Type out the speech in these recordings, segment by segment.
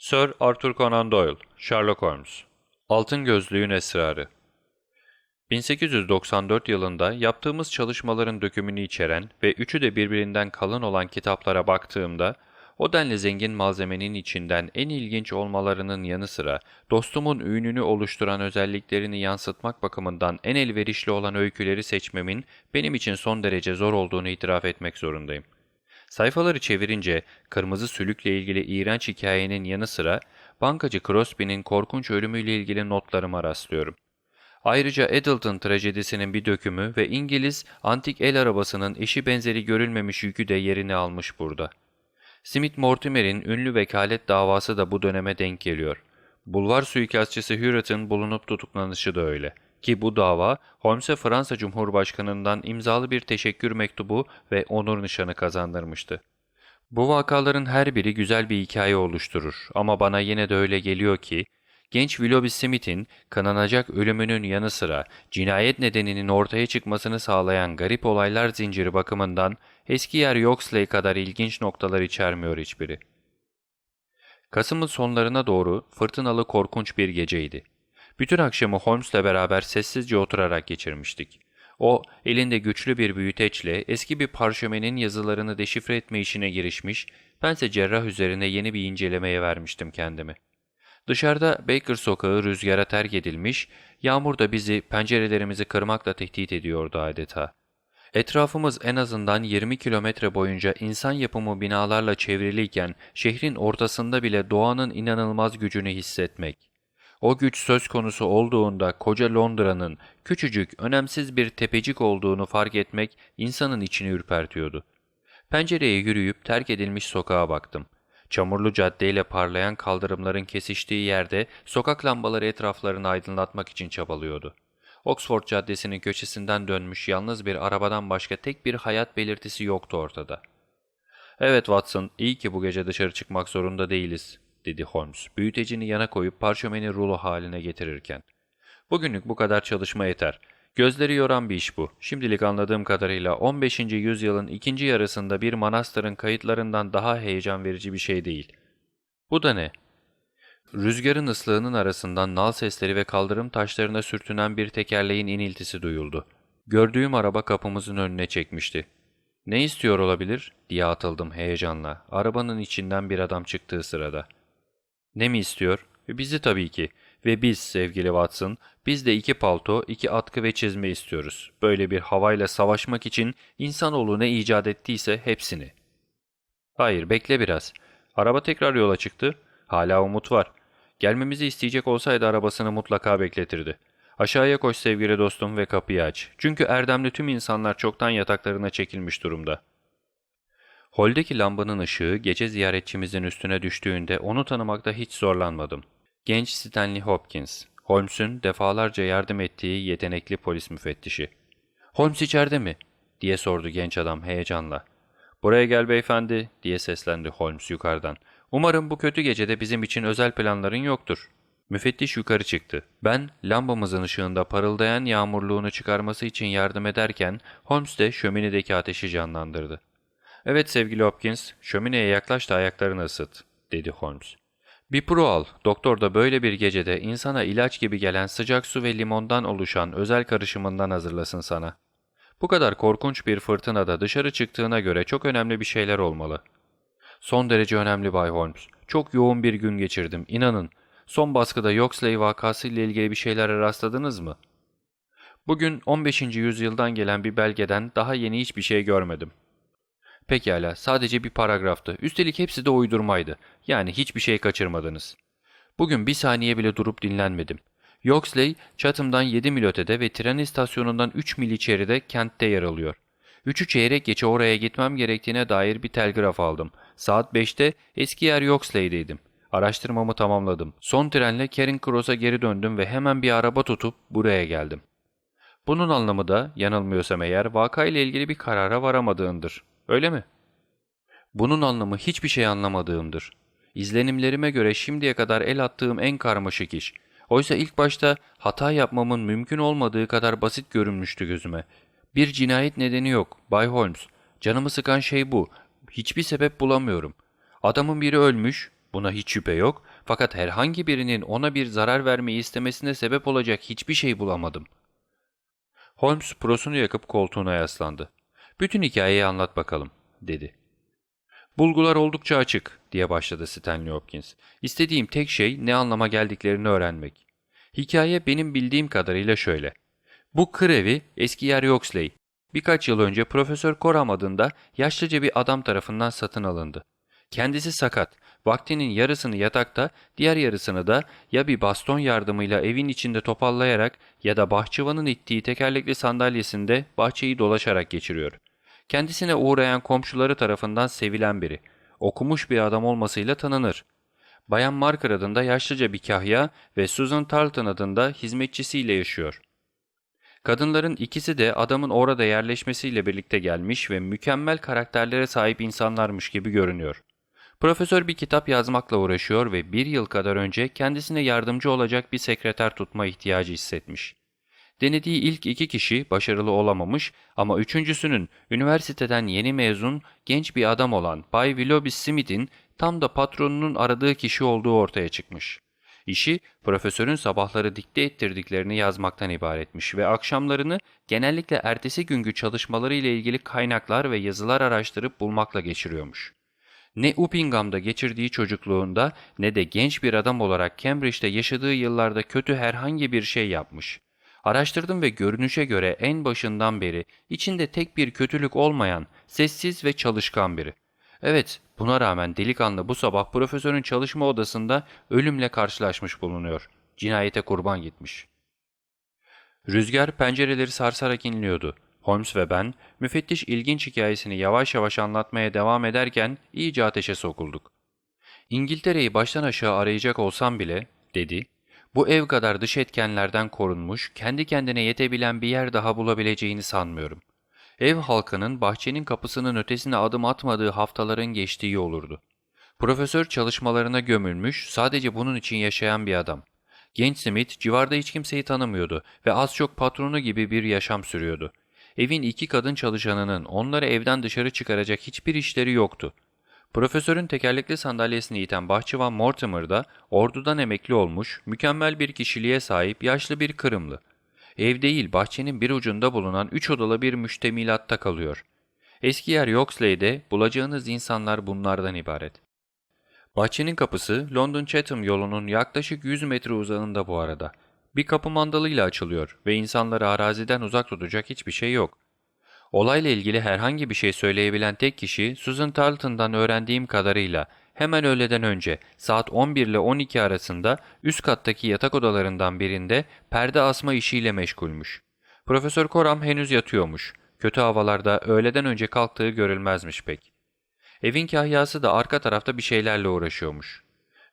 Sir Arthur Conan Doyle, Sherlock Holmes Altın Gözlüğün Esrarı 1894 yılında yaptığımız çalışmaların dökümünü içeren ve üçü de birbirinden kalın olan kitaplara baktığımda, o denli zengin malzemenin içinden en ilginç olmalarının yanı sıra dostumun ününü oluşturan özelliklerini yansıtmak bakımından en elverişli olan öyküleri seçmemin benim için son derece zor olduğunu itiraf etmek zorundayım. Sayfaları çevirince kırmızı sülükle ilgili iğrenç hikayenin yanı sıra bankacı Crosby'nin korkunç ölümüyle ilgili notlarıma rastlıyorum. Ayrıca Eddleton trajedisinin bir dökümü ve İngiliz antik el arabasının eşi benzeri görülmemiş yükü de yerini almış burada. Smith Mortimer'in ünlü vekalet davası da bu döneme denk geliyor. Bulvar suikastçısı Hurret'ın bulunup tutuklanışı da öyle. Ki bu dava Holmes'e Fransa Cumhurbaşkanı'ndan imzalı bir teşekkür mektubu ve onur nişanı kazandırmıştı. Bu vakaların her biri güzel bir hikaye oluşturur ama bana yine de öyle geliyor ki, genç Willoughby Smith'in kananacak ölümünün yanı sıra cinayet nedeninin ortaya çıkmasını sağlayan garip olaylar zinciri bakımından eski yer Yoxley kadar ilginç noktalar içermiyor hiçbiri. Kasım'ın sonlarına doğru fırtınalı korkunç bir geceydi. Bütün akşamı Holmes'le beraber sessizce oturarak geçirmiştik. O, elinde güçlü bir büyüteçle eski bir parşömenin yazılarını deşifre etme işine girişmiş, bense cerrah üzerine yeni bir incelemeye vermiştim kendimi. Dışarıda Baker sokağı rüzgara terk edilmiş, yağmur da bizi pencerelerimizi kırmakla tehdit ediyordu adeta. Etrafımız en azından 20 kilometre boyunca insan yapımı binalarla çevriliyken şehrin ortasında bile doğanın inanılmaz gücünü hissetmek. O güç söz konusu olduğunda koca Londra'nın küçücük, önemsiz bir tepecik olduğunu fark etmek insanın içini ürpertiyordu. Pencereye yürüyüp terk edilmiş sokağa baktım. Çamurlu caddeyle parlayan kaldırımların kesiştiği yerde sokak lambaları etraflarını aydınlatmak için çabalıyordu. Oxford Caddesi'nin köşesinden dönmüş yalnız bir arabadan başka tek bir hayat belirtisi yoktu ortada. ''Evet Watson, iyi ki bu gece dışarı çıkmak zorunda değiliz.'' Dedi Holmes, büyütecini yana koyup parşömeni rulo haline getirirken. ''Bugünlük bu kadar çalışma yeter. Gözleri yoran bir iş bu. Şimdilik anladığım kadarıyla 15. yüzyılın ikinci yarısında bir manastırın kayıtlarından daha heyecan verici bir şey değil. Bu da ne?'' Rüzgarın ıslığının arasından nal sesleri ve kaldırım taşlarına sürtünen bir tekerleğin iniltisi duyuldu. Gördüğüm araba kapımızın önüne çekmişti. ''Ne istiyor olabilir?'' diye atıldım heyecanla. Arabanın içinden bir adam çıktığı sırada. ''Ne mi istiyor?'' ''Bizi tabii ki. Ve biz sevgili Watson, biz de iki palto, iki atkı ve çizme istiyoruz. Böyle bir havayla savaşmak için insanoğlu ne icat ettiyse hepsini.'' ''Hayır, bekle biraz. Araba tekrar yola çıktı. Hala umut var. Gelmemizi isteyecek olsaydı arabasını mutlaka bekletirdi. Aşağıya koş sevgili dostum ve kapıyı aç. Çünkü erdemli tüm insanlar çoktan yataklarına çekilmiş durumda. Holdeki lambanın ışığı gece ziyaretçimizin üstüne düştüğünde onu tanımakta hiç zorlanmadım. Genç Stanley Hopkins, Holmes'un defalarca yardım ettiği yetenekli polis müfettişi. ''Holmes içeride mi?'' diye sordu genç adam heyecanla. ''Buraya gel beyefendi'' diye seslendi Holmes yukarıdan. Umarım bu kötü gecede bizim için özel planların yoktur. Müfettiş yukarı çıktı. Ben lambamızın ışığında parıldayan yağmurluğunu çıkarması için yardım ederken Holmes de şöminedeki ateşi canlandırdı. Evet sevgili Hopkins, şömineye yaklaş da ayaklarını ısıt, dedi Holmes. Bir pro al, doktor da böyle bir gecede insana ilaç gibi gelen sıcak su ve limondan oluşan özel karışımından hazırlasın sana. Bu kadar korkunç bir fırtınada dışarı çıktığına göre çok önemli bir şeyler olmalı. Son derece önemli Bay Holmes. Çok yoğun bir gün geçirdim, inanın. Son baskıda Yoxley vakası ile ilgili bir şeylere rastladınız mı? Bugün 15. yüzyıldan gelen bir belgeden daha yeni hiçbir şey görmedim. Pekala, sadece bir paragraftı. Üstelik hepsi de uydurmaydı. Yani hiçbir şey kaçırmadınız. Bugün bir saniye bile durup dinlenmedim. Yoxley, Chatham'dan 7 mil ötede ve tren istasyonundan 3 mil içeride kentte yer alıyor. Üçü çeyrek geçe oraya gitmem gerektiğine dair bir telgraf aldım. Saat 5'te eski yer Yoxley'deydim. Araştırmamı tamamladım. Son trenle Kering Cross'a geri döndüm ve hemen bir araba tutup buraya geldim. Bunun anlamı da, yanılmıyorsam eğer, vakayla ilgili bir karara varamadığındır. Öyle mi? Bunun anlamı hiçbir şey anlamadığımdır. İzlenimlerime göre şimdiye kadar el attığım en karmaşık iş. Oysa ilk başta hata yapmamın mümkün olmadığı kadar basit görünmüştü gözüme. Bir cinayet nedeni yok, Bay Holmes. Canımı sıkan şey bu. Hiçbir sebep bulamıyorum. Adamın biri ölmüş, Buna hiç şüphe yok fakat herhangi birinin ona bir zarar vermeyi istemesine sebep olacak hiçbir şey bulamadım. Holmes prosunu yakıp koltuğuna yaslandı. Bütün hikayeyi anlat bakalım, dedi. Bulgular oldukça açık, diye başladı Stanley Hopkins. İstediğim tek şey ne anlama geldiklerini öğrenmek. Hikaye benim bildiğim kadarıyla şöyle. Bu kır evi eski yer Yoxley. Birkaç yıl önce Profesör Coram adında yaşlıca bir adam tarafından satın alındı. Kendisi sakat. Vaktinin yarısını yatakta, diğer yarısını da ya bir baston yardımıyla evin içinde topallayarak ya da bahçıvanın ittiği tekerlekli sandalyesinde bahçeyi dolaşarak geçiriyor. Kendisine uğrayan komşuları tarafından sevilen biri. Okumuş bir adam olmasıyla tanınır. Bayan Marker adında yaşlıca bir kahya ve Susan Tarleton adında hizmetçisiyle yaşıyor. Kadınların ikisi de adamın orada yerleşmesiyle birlikte gelmiş ve mükemmel karakterlere sahip insanlarmış gibi görünüyor. Profesör bir kitap yazmakla uğraşıyor ve bir yıl kadar önce kendisine yardımcı olacak bir sekreter tutma ihtiyacı hissetmiş. Denediği ilk iki kişi başarılı olamamış ama üçüncüsünün üniversiteden yeni mezun genç bir adam olan Bay Willoughby Smith'in tam da patronunun aradığı kişi olduğu ortaya çıkmış. İşi profesörün sabahları dikte ettirdiklerini yazmaktan ibaretmiş ve akşamlarını genellikle ertesi günkü çalışmaları ile ilgili kaynaklar ve yazılar araştırıp bulmakla geçiriyormuş. Ne Uppingham'da geçirdiği çocukluğunda ne de genç bir adam olarak Cambridge'de yaşadığı yıllarda kötü herhangi bir şey yapmış. Araştırdım ve görünüşe göre en başından beri içinde tek bir kötülük olmayan, sessiz ve çalışkan biri. Evet, buna rağmen delikanlı bu sabah profesörün çalışma odasında ölümle karşılaşmış bulunuyor. Cinayete kurban gitmiş. Rüzgar pencereleri sarsarak inliyordu. Holmes ve ben, müfettiş ilginç hikayesini yavaş yavaş anlatmaya devam ederken iyice ateşe sokulduk. İngiltere'yi baştan aşağı arayacak olsam bile, dedi, bu ev kadar dış etkenlerden korunmuş, kendi kendine yetebilen bir yer daha bulabileceğini sanmıyorum. Ev halkının bahçenin kapısının ötesine adım atmadığı haftaların geçtiği olurdu. Profesör çalışmalarına gömülmüş, sadece bunun için yaşayan bir adam. Genç Smith civarda hiç kimseyi tanımıyordu ve az çok patronu gibi bir yaşam sürüyordu. Evin iki kadın çalışanının onları evden dışarı çıkaracak hiçbir işleri yoktu. Profesörün tekerlekli sandalyesini iten bahçıvan Mortimer da ordudan emekli olmuş, mükemmel bir kişiliğe sahip yaşlı bir Kırımlı. Ev değil, bahçenin bir ucunda bulunan üç odalı bir müştemilatta kalıyor. Eski yer Yoxley'de bulacağınız insanlar bunlardan ibaret. Bahçenin kapısı London Chatham yolunun yaklaşık 100 metre uzağında bu arada. Bir kapı mandalıyla açılıyor ve insanları araziden uzak tutacak hiçbir şey yok. Olayla ilgili herhangi bir şey söyleyebilen tek kişi Susan Tarleton'dan öğrendiğim kadarıyla hemen öğleden önce saat 11 ile 12 arasında üst kattaki yatak odalarından birinde perde asma işiyle meşgulmüş. Profesör Coram henüz yatıyormuş. Kötü havalarda öğleden önce kalktığı görülmezmiş pek. Evin kahyası da arka tarafta bir şeylerle uğraşıyormuş.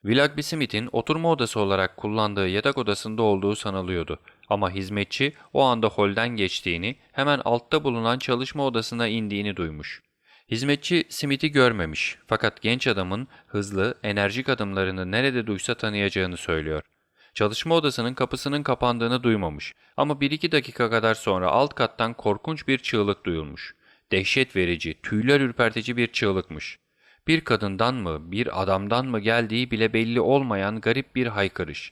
Willoughby Smith'in oturma odası olarak kullandığı yatak odasında olduğu sanılıyordu. Ama hizmetçi o anda holden geçtiğini, hemen altta bulunan çalışma odasına indiğini duymuş. Hizmetçi Smith'i görmemiş fakat genç adamın hızlı, enerjik adımlarını nerede duysa tanıyacağını söylüyor. Çalışma odasının kapısının kapandığını duymamış ama bir iki dakika kadar sonra alt kattan korkunç bir çığlık duyulmuş. Dehşet verici, tüyler ürpertici bir çığlıkmış. Bir kadından mı, bir adamdan mı geldiği bile belli olmayan garip bir haykırış.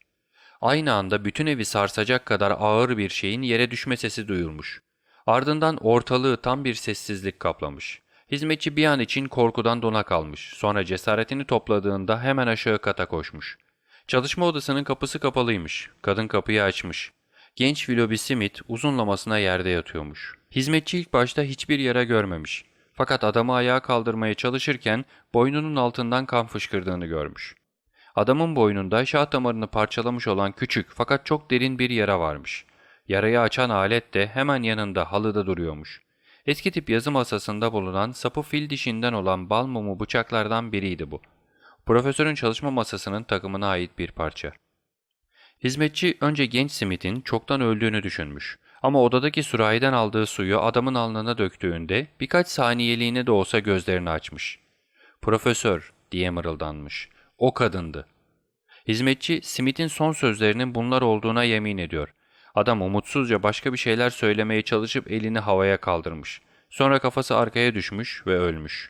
Aynı anda bütün evi sarsacak kadar ağır bir şeyin yere düşme sesi duyulmuş. Ardından ortalığı tam bir sessizlik kaplamış. Hizmetçi bir an için korkudan dona kalmış. Sonra cesaretini topladığında hemen aşağı kata koşmuş. Çalışma odasının kapısı kapalıymış. Kadın kapıyı açmış. Genç Willoughby Smith uzunlamasına yerde yatıyormuş. Hizmetçi ilk başta hiçbir yara görmemiş. Fakat adamı ayağa kaldırmaya çalışırken boynunun altından kan fışkırdığını görmüş. Adamın boynunda şah damarını parçalamış olan küçük fakat çok derin bir yara varmış. Yarayı açan alet de hemen yanında halıda duruyormuş. Eski tip yazı masasında bulunan sapı fil dişinden olan bal mumu bıçaklardan biriydi bu. Profesörün çalışma masasının takımına ait bir parça. Hizmetçi önce genç Smith'in çoktan öldüğünü düşünmüş. Ama odadaki sürahiden aldığı suyu adamın alnına döktüğünde birkaç saniyeliğine de olsa gözlerini açmış. Profesör diye mırıldanmış. O kadındı. Hizmetçi Smith'in son sözlerinin bunlar olduğuna yemin ediyor. Adam umutsuzca başka bir şeyler söylemeye çalışıp elini havaya kaldırmış. Sonra kafası arkaya düşmüş ve ölmüş.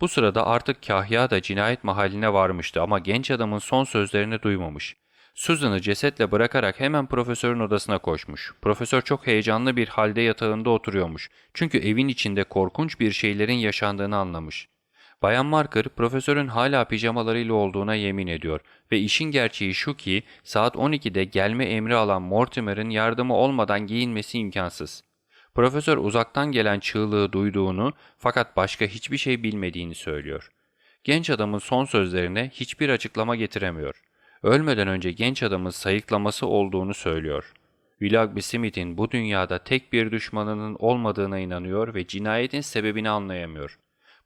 Bu sırada artık kahya da cinayet mahalline varmıştı ama genç adamın son sözlerini duymamış. Susan'ı cesetle bırakarak hemen profesörün odasına koşmuş. Profesör çok heyecanlı bir halde yatağında oturuyormuş. Çünkü evin içinde korkunç bir şeylerin yaşandığını anlamış. Bayan Marker, profesörün hala pijamalarıyla olduğuna yemin ediyor ve işin gerçeği şu ki saat 12'de gelme emri alan Mortimer'ın yardımı olmadan giyinmesi imkansız. Profesör uzaktan gelen çığlığı duyduğunu fakat başka hiçbir şey bilmediğini söylüyor. Genç adamın son sözlerine hiçbir açıklama getiremiyor. Ölmeden önce genç adamın sayıklaması olduğunu söylüyor. Willoughby Smith'in bu dünyada tek bir düşmanının olmadığına inanıyor ve cinayetin sebebini anlayamıyor.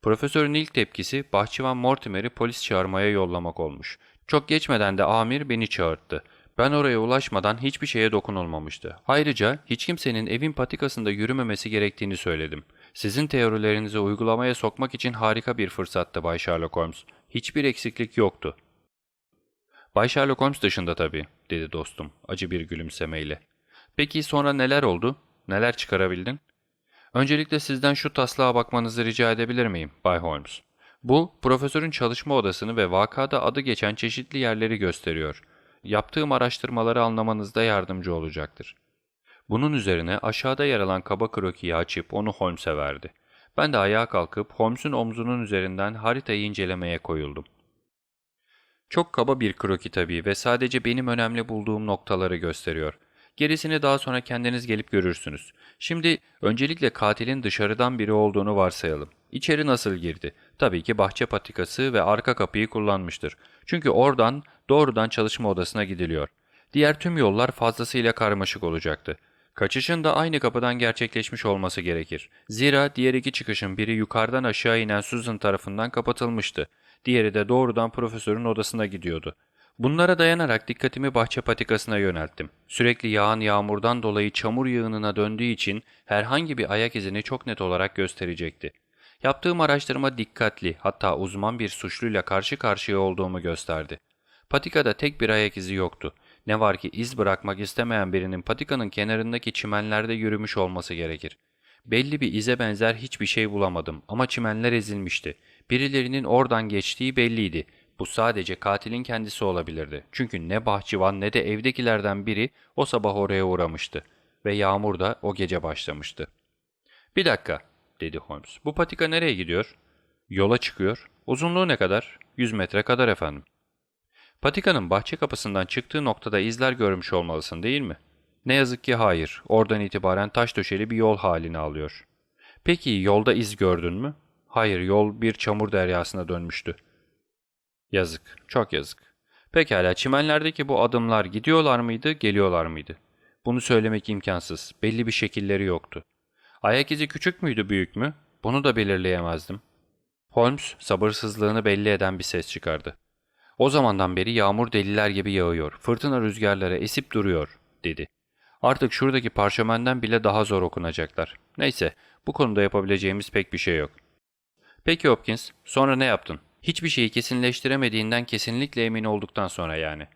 Profesörün ilk tepkisi bahçıvan Mortimer'i polis çağırmaya yollamak olmuş. Çok geçmeden de amir beni çağırttı. Ben oraya ulaşmadan hiçbir şeye dokunulmamıştı. Ayrıca hiç kimsenin evin patikasında yürümemesi gerektiğini söyledim. Sizin teorilerinizi uygulamaya sokmak için harika bir fırsattı Bay Sherlock Holmes. Hiçbir eksiklik yoktu. Bay Sherlock Holmes dışında tabii, dedi dostum acı bir gülümsemeyle. Peki sonra neler oldu? Neler çıkarabildin? Öncelikle sizden şu taslağa bakmanızı rica edebilir miyim, Bay Holmes? Bu, profesörün çalışma odasını ve vakada adı geçen çeşitli yerleri gösteriyor. Yaptığım araştırmaları anlamanızda yardımcı olacaktır. Bunun üzerine aşağıda yer alan kaba krokiyi açıp onu Holmes'e verdi. Ben de ayağa kalkıp Holmes'un omzunun üzerinden haritayı incelemeye koyuldum. Çok kaba bir kroki tabii ve sadece benim önemli bulduğum noktaları gösteriyor. Gerisini daha sonra kendiniz gelip görürsünüz. Şimdi öncelikle katilin dışarıdan biri olduğunu varsayalım. İçeri nasıl girdi? Tabii ki bahçe patikası ve arka kapıyı kullanmıştır. Çünkü oradan doğrudan çalışma odasına gidiliyor. Diğer tüm yollar fazlasıyla karmaşık olacaktı. Kaçışın da aynı kapıdan gerçekleşmiş olması gerekir. Zira diğer iki çıkışın biri yukarıdan aşağı inen Susan tarafından kapatılmıştı. Diğeri de doğrudan profesörün odasına gidiyordu. Bunlara dayanarak dikkatimi bahçe patikasına yönelttim. Sürekli yağan yağmurdan dolayı çamur yığınına döndüğü için herhangi bir ayak izini çok net olarak gösterecekti. Yaptığım araştırma dikkatli hatta uzman bir suçluyla karşı karşıya olduğumu gösterdi. Patikada tek bir ayak izi yoktu. Ne var ki iz bırakmak istemeyen birinin patikanın kenarındaki çimenlerde yürümüş olması gerekir. Belli bir ize benzer hiçbir şey bulamadım ama çimenler ezilmişti. Birilerinin oradan geçtiği belliydi. Bu sadece katilin kendisi olabilirdi. Çünkü ne bahçıvan ne de evdekilerden biri o sabah oraya uğramıştı. Ve yağmur da o gece başlamıştı. ''Bir dakika'' dedi Holmes. ''Bu patika nereye gidiyor?'' ''Yola çıkıyor. Uzunluğu ne kadar?'' ''Yüz metre kadar efendim.'' Patikanın bahçe kapısından çıktığı noktada izler görmüş olmalısın değil mi? Ne yazık ki hayır. Oradan itibaren taş döşeli bir yol halini alıyor. Peki yolda iz gördün mü? Hayır, yol bir çamur deryasına dönmüştü. Yazık, çok yazık. Pekala, çimenlerdeki bu adımlar gidiyorlar mıydı, geliyorlar mıydı? Bunu söylemek imkansız, belli bir şekilleri yoktu. Ayak izi küçük müydü, büyük mü? Bunu da belirleyemezdim. Holmes, sabırsızlığını belli eden bir ses çıkardı. O zamandan beri yağmur deliler gibi yağıyor, fırtına rüzgarlara esip duruyor, dedi. Artık şuradaki parşömenden bile daha zor okunacaklar. Neyse, bu konuda yapabileceğimiz pek bir şey yok. Peki Hopkins, sonra ne yaptın? Hiçbir şeyi kesinleştiremediğinden kesinlikle emin olduktan sonra yani.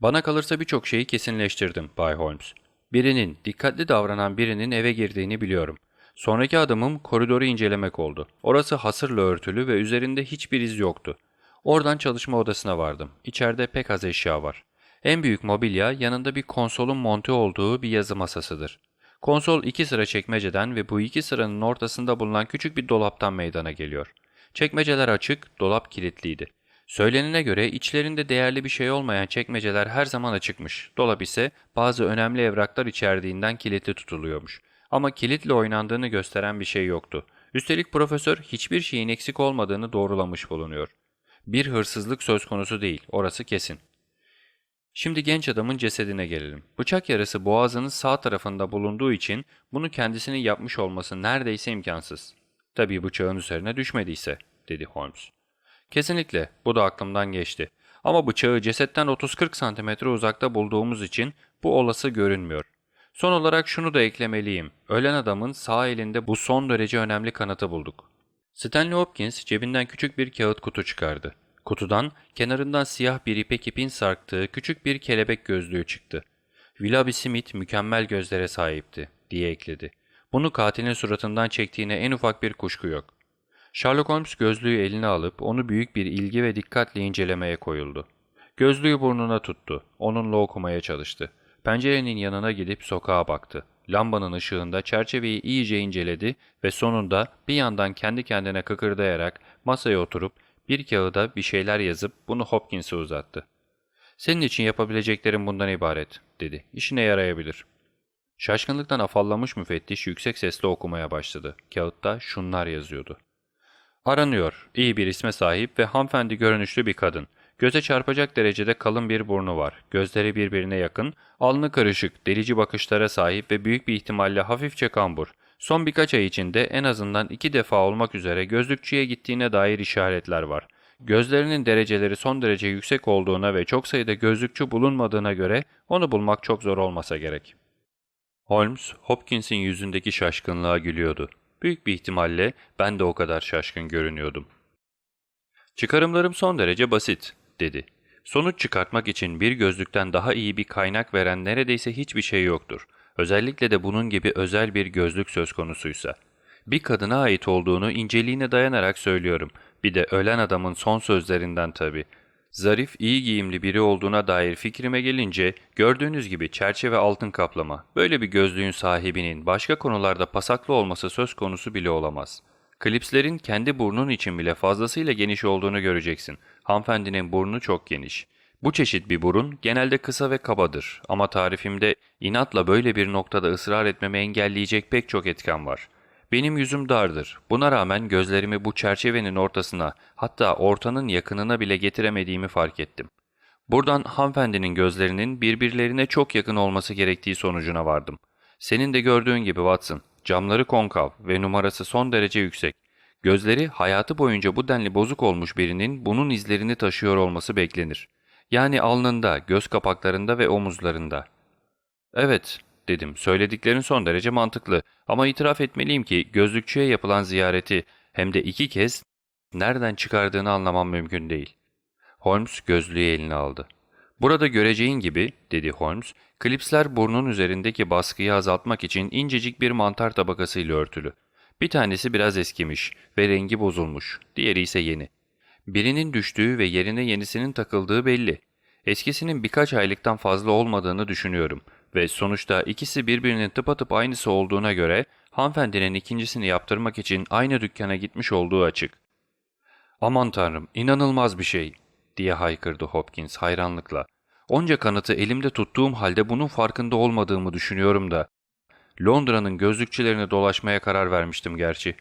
Bana kalırsa birçok şeyi kesinleştirdim Bay Holmes. Birinin, dikkatli davranan birinin eve girdiğini biliyorum. Sonraki adımım koridoru incelemek oldu. Orası hasırla örtülü ve üzerinde hiçbir iz yoktu. Oradan çalışma odasına vardım. İçeride pek az eşya var. En büyük mobilya yanında bir konsolun monte olduğu bir yazı masasıdır. Konsol iki sıra çekmeceden ve bu iki sıranın ortasında bulunan küçük bir dolaptan meydana geliyor. Çekmeceler açık, dolap kilitliydi. Söylenene göre içlerinde değerli bir şey olmayan çekmeceler her zaman açıkmış. Dolap ise bazı önemli evraklar içerdiğinden kilitli tutuluyormuş. Ama kilitle oynandığını gösteren bir şey yoktu. Üstelik profesör hiçbir şeyin eksik olmadığını doğrulamış bulunuyor. Bir hırsızlık söz konusu değil, orası kesin. Şimdi genç adamın cesedine gelelim. Bıçak yarası boğazının sağ tarafında bulunduğu için bunu kendisinin yapmış olması neredeyse imkansız. Tabii bıçağın üzerine düşmediyse, dedi Holmes. Kesinlikle, bu da aklımdan geçti. Ama bıçağı cesetten 30-40 santimetre uzakta bulduğumuz için bu olası görünmüyor. Son olarak şunu da eklemeliyim. Ölen adamın sağ elinde bu son derece önemli kanıtı bulduk. Stanley Hopkins cebinden küçük bir kağıt kutu çıkardı. Kutudan kenarından siyah bir ipek ipin sarktığı küçük bir kelebek gözlüğü çıktı. Willoughby Smith mükemmel gözlere sahipti, diye ekledi. Bunu katilin suratından çektiğine en ufak bir kuşku yok. Sherlock Holmes gözlüğü eline alıp onu büyük bir ilgi ve dikkatle incelemeye koyuldu. Gözlüğü burnuna tuttu. Onunla okumaya çalıştı. Pencerenin yanına gidip sokağa baktı. Lambanın ışığında çerçeveyi iyice inceledi ve sonunda bir yandan kendi kendine kıkırdayarak masaya oturup bir kağıda bir şeyler yazıp bunu Hopkins'e uzattı. ''Senin için yapabileceklerim bundan ibaret.'' dedi. ''İşine yarayabilir.'' Şaşkınlıktan afallamış müfettiş yüksek sesle okumaya başladı. Kağıtta şunlar yazıyordu. Aranıyor, iyi bir isme sahip ve hanımefendi görünüşlü bir kadın. Göze çarpacak derecede kalın bir burnu var. Gözleri birbirine yakın, alnı karışık, delici bakışlara sahip ve büyük bir ihtimalle hafifçe kambur. Son birkaç ay içinde en azından iki defa olmak üzere gözlükçüye gittiğine dair işaretler var. Gözlerinin dereceleri son derece yüksek olduğuna ve çok sayıda gözlükçü bulunmadığına göre onu bulmak çok zor olmasa gerek. Holmes, Hopkins'in yüzündeki şaşkınlığa gülüyordu. Büyük bir ihtimalle ben de o kadar şaşkın görünüyordum. Çıkarımlarım son derece basit, dedi. Sonuç çıkartmak için bir gözlükten daha iyi bir kaynak veren neredeyse hiçbir şey yoktur. Özellikle de bunun gibi özel bir gözlük söz konusuysa. Bir kadına ait olduğunu inceliğine dayanarak söylüyorum. Bir de ölen adamın son sözlerinden tabii. Zarif, iyi giyimli biri olduğuna dair fikrime gelince gördüğünüz gibi çerçeve altın kaplama. Böyle bir gözlüğün sahibinin başka konularda pasaklı olması söz konusu bile olamaz. Klipslerin kendi burnun için bile fazlasıyla geniş olduğunu göreceksin. Hanımefendinin burnu çok geniş. Bu çeşit bir burun genelde kısa ve kabadır ama tarifimde inatla böyle bir noktada ısrar etmemi engelleyecek pek çok etken var. Benim yüzüm dardır. Buna rağmen gözlerimi bu çerçevenin ortasına hatta ortanın yakınına bile getiremediğimi fark ettim. Buradan hanımefendinin gözlerinin birbirlerine çok yakın olması gerektiği sonucuna vardım. Senin de gördüğün gibi Watson, camları konkav ve numarası son derece yüksek. Gözleri hayatı boyunca bu denli bozuk olmuş birinin bunun izlerini taşıyor olması beklenir. Yani alnında, göz kapaklarında ve omuzlarında. Evet, dedim. Söylediklerin son derece mantıklı ama itiraf etmeliyim ki gözlükçüye yapılan ziyareti hem de iki kez nereden çıkardığını anlamam mümkün değil. Holmes gözlüğü eline aldı. Burada göreceğin gibi, dedi Holmes, klipsler burnun üzerindeki baskıyı azaltmak için incecik bir mantar tabakasıyla örtülü. Bir tanesi biraz eskimiş ve rengi bozulmuş, diğeri ise yeni. Birinin düştüğü ve yerine yenisinin takıldığı belli. Eskisinin birkaç aylıktan fazla olmadığını düşünüyorum ve sonuçta ikisi birbirinin tıpatıp aynısı olduğuna göre hanımefendinin ikincisini yaptırmak için aynı dükkana gitmiş olduğu açık. ''Aman tanrım, inanılmaz bir şey.'' diye haykırdı Hopkins hayranlıkla. ''Onca kanıtı elimde tuttuğum halde bunun farkında olmadığımı düşünüyorum da. Londra'nın gözlükçilerine dolaşmaya karar vermiştim gerçi.''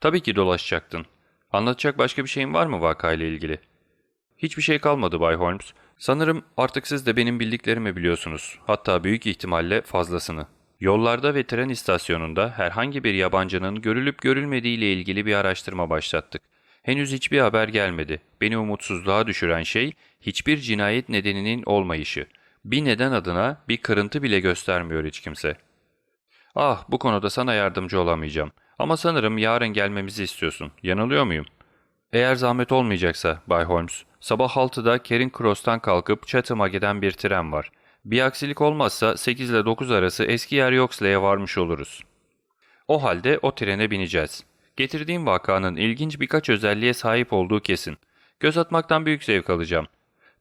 ''Tabii ki dolaşacaktın. Anlatacak başka bir şeyin var mı vakayla ilgili?'' ''Hiçbir şey kalmadı Bay Holmes. Sanırım artık siz de benim bildiklerimi biliyorsunuz. Hatta büyük ihtimalle fazlasını. Yollarda ve tren istasyonunda herhangi bir yabancının görülüp görülmediği ile ilgili bir araştırma başlattık. Henüz hiçbir haber gelmedi. Beni umutsuzluğa düşüren şey hiçbir cinayet nedeninin olmayışı. Bir neden adına bir kırıntı bile göstermiyor hiç kimse. Ah bu konuda sana yardımcı olamayacağım. Ama sanırım yarın gelmemizi istiyorsun. Yanılıyor muyum? Eğer zahmet olmayacaksa Bay Holmes, sabah 6'da Kering Cross'tan kalkıp Chatham'a giden bir tren var. Bir aksilik olmazsa 8 ile 9 arası eski yer Yoxley'e varmış oluruz. O halde o trene bineceğiz. Getirdiğim vakanın ilginç birkaç özelliğe sahip olduğu kesin. Göz atmaktan büyük zevk alacağım.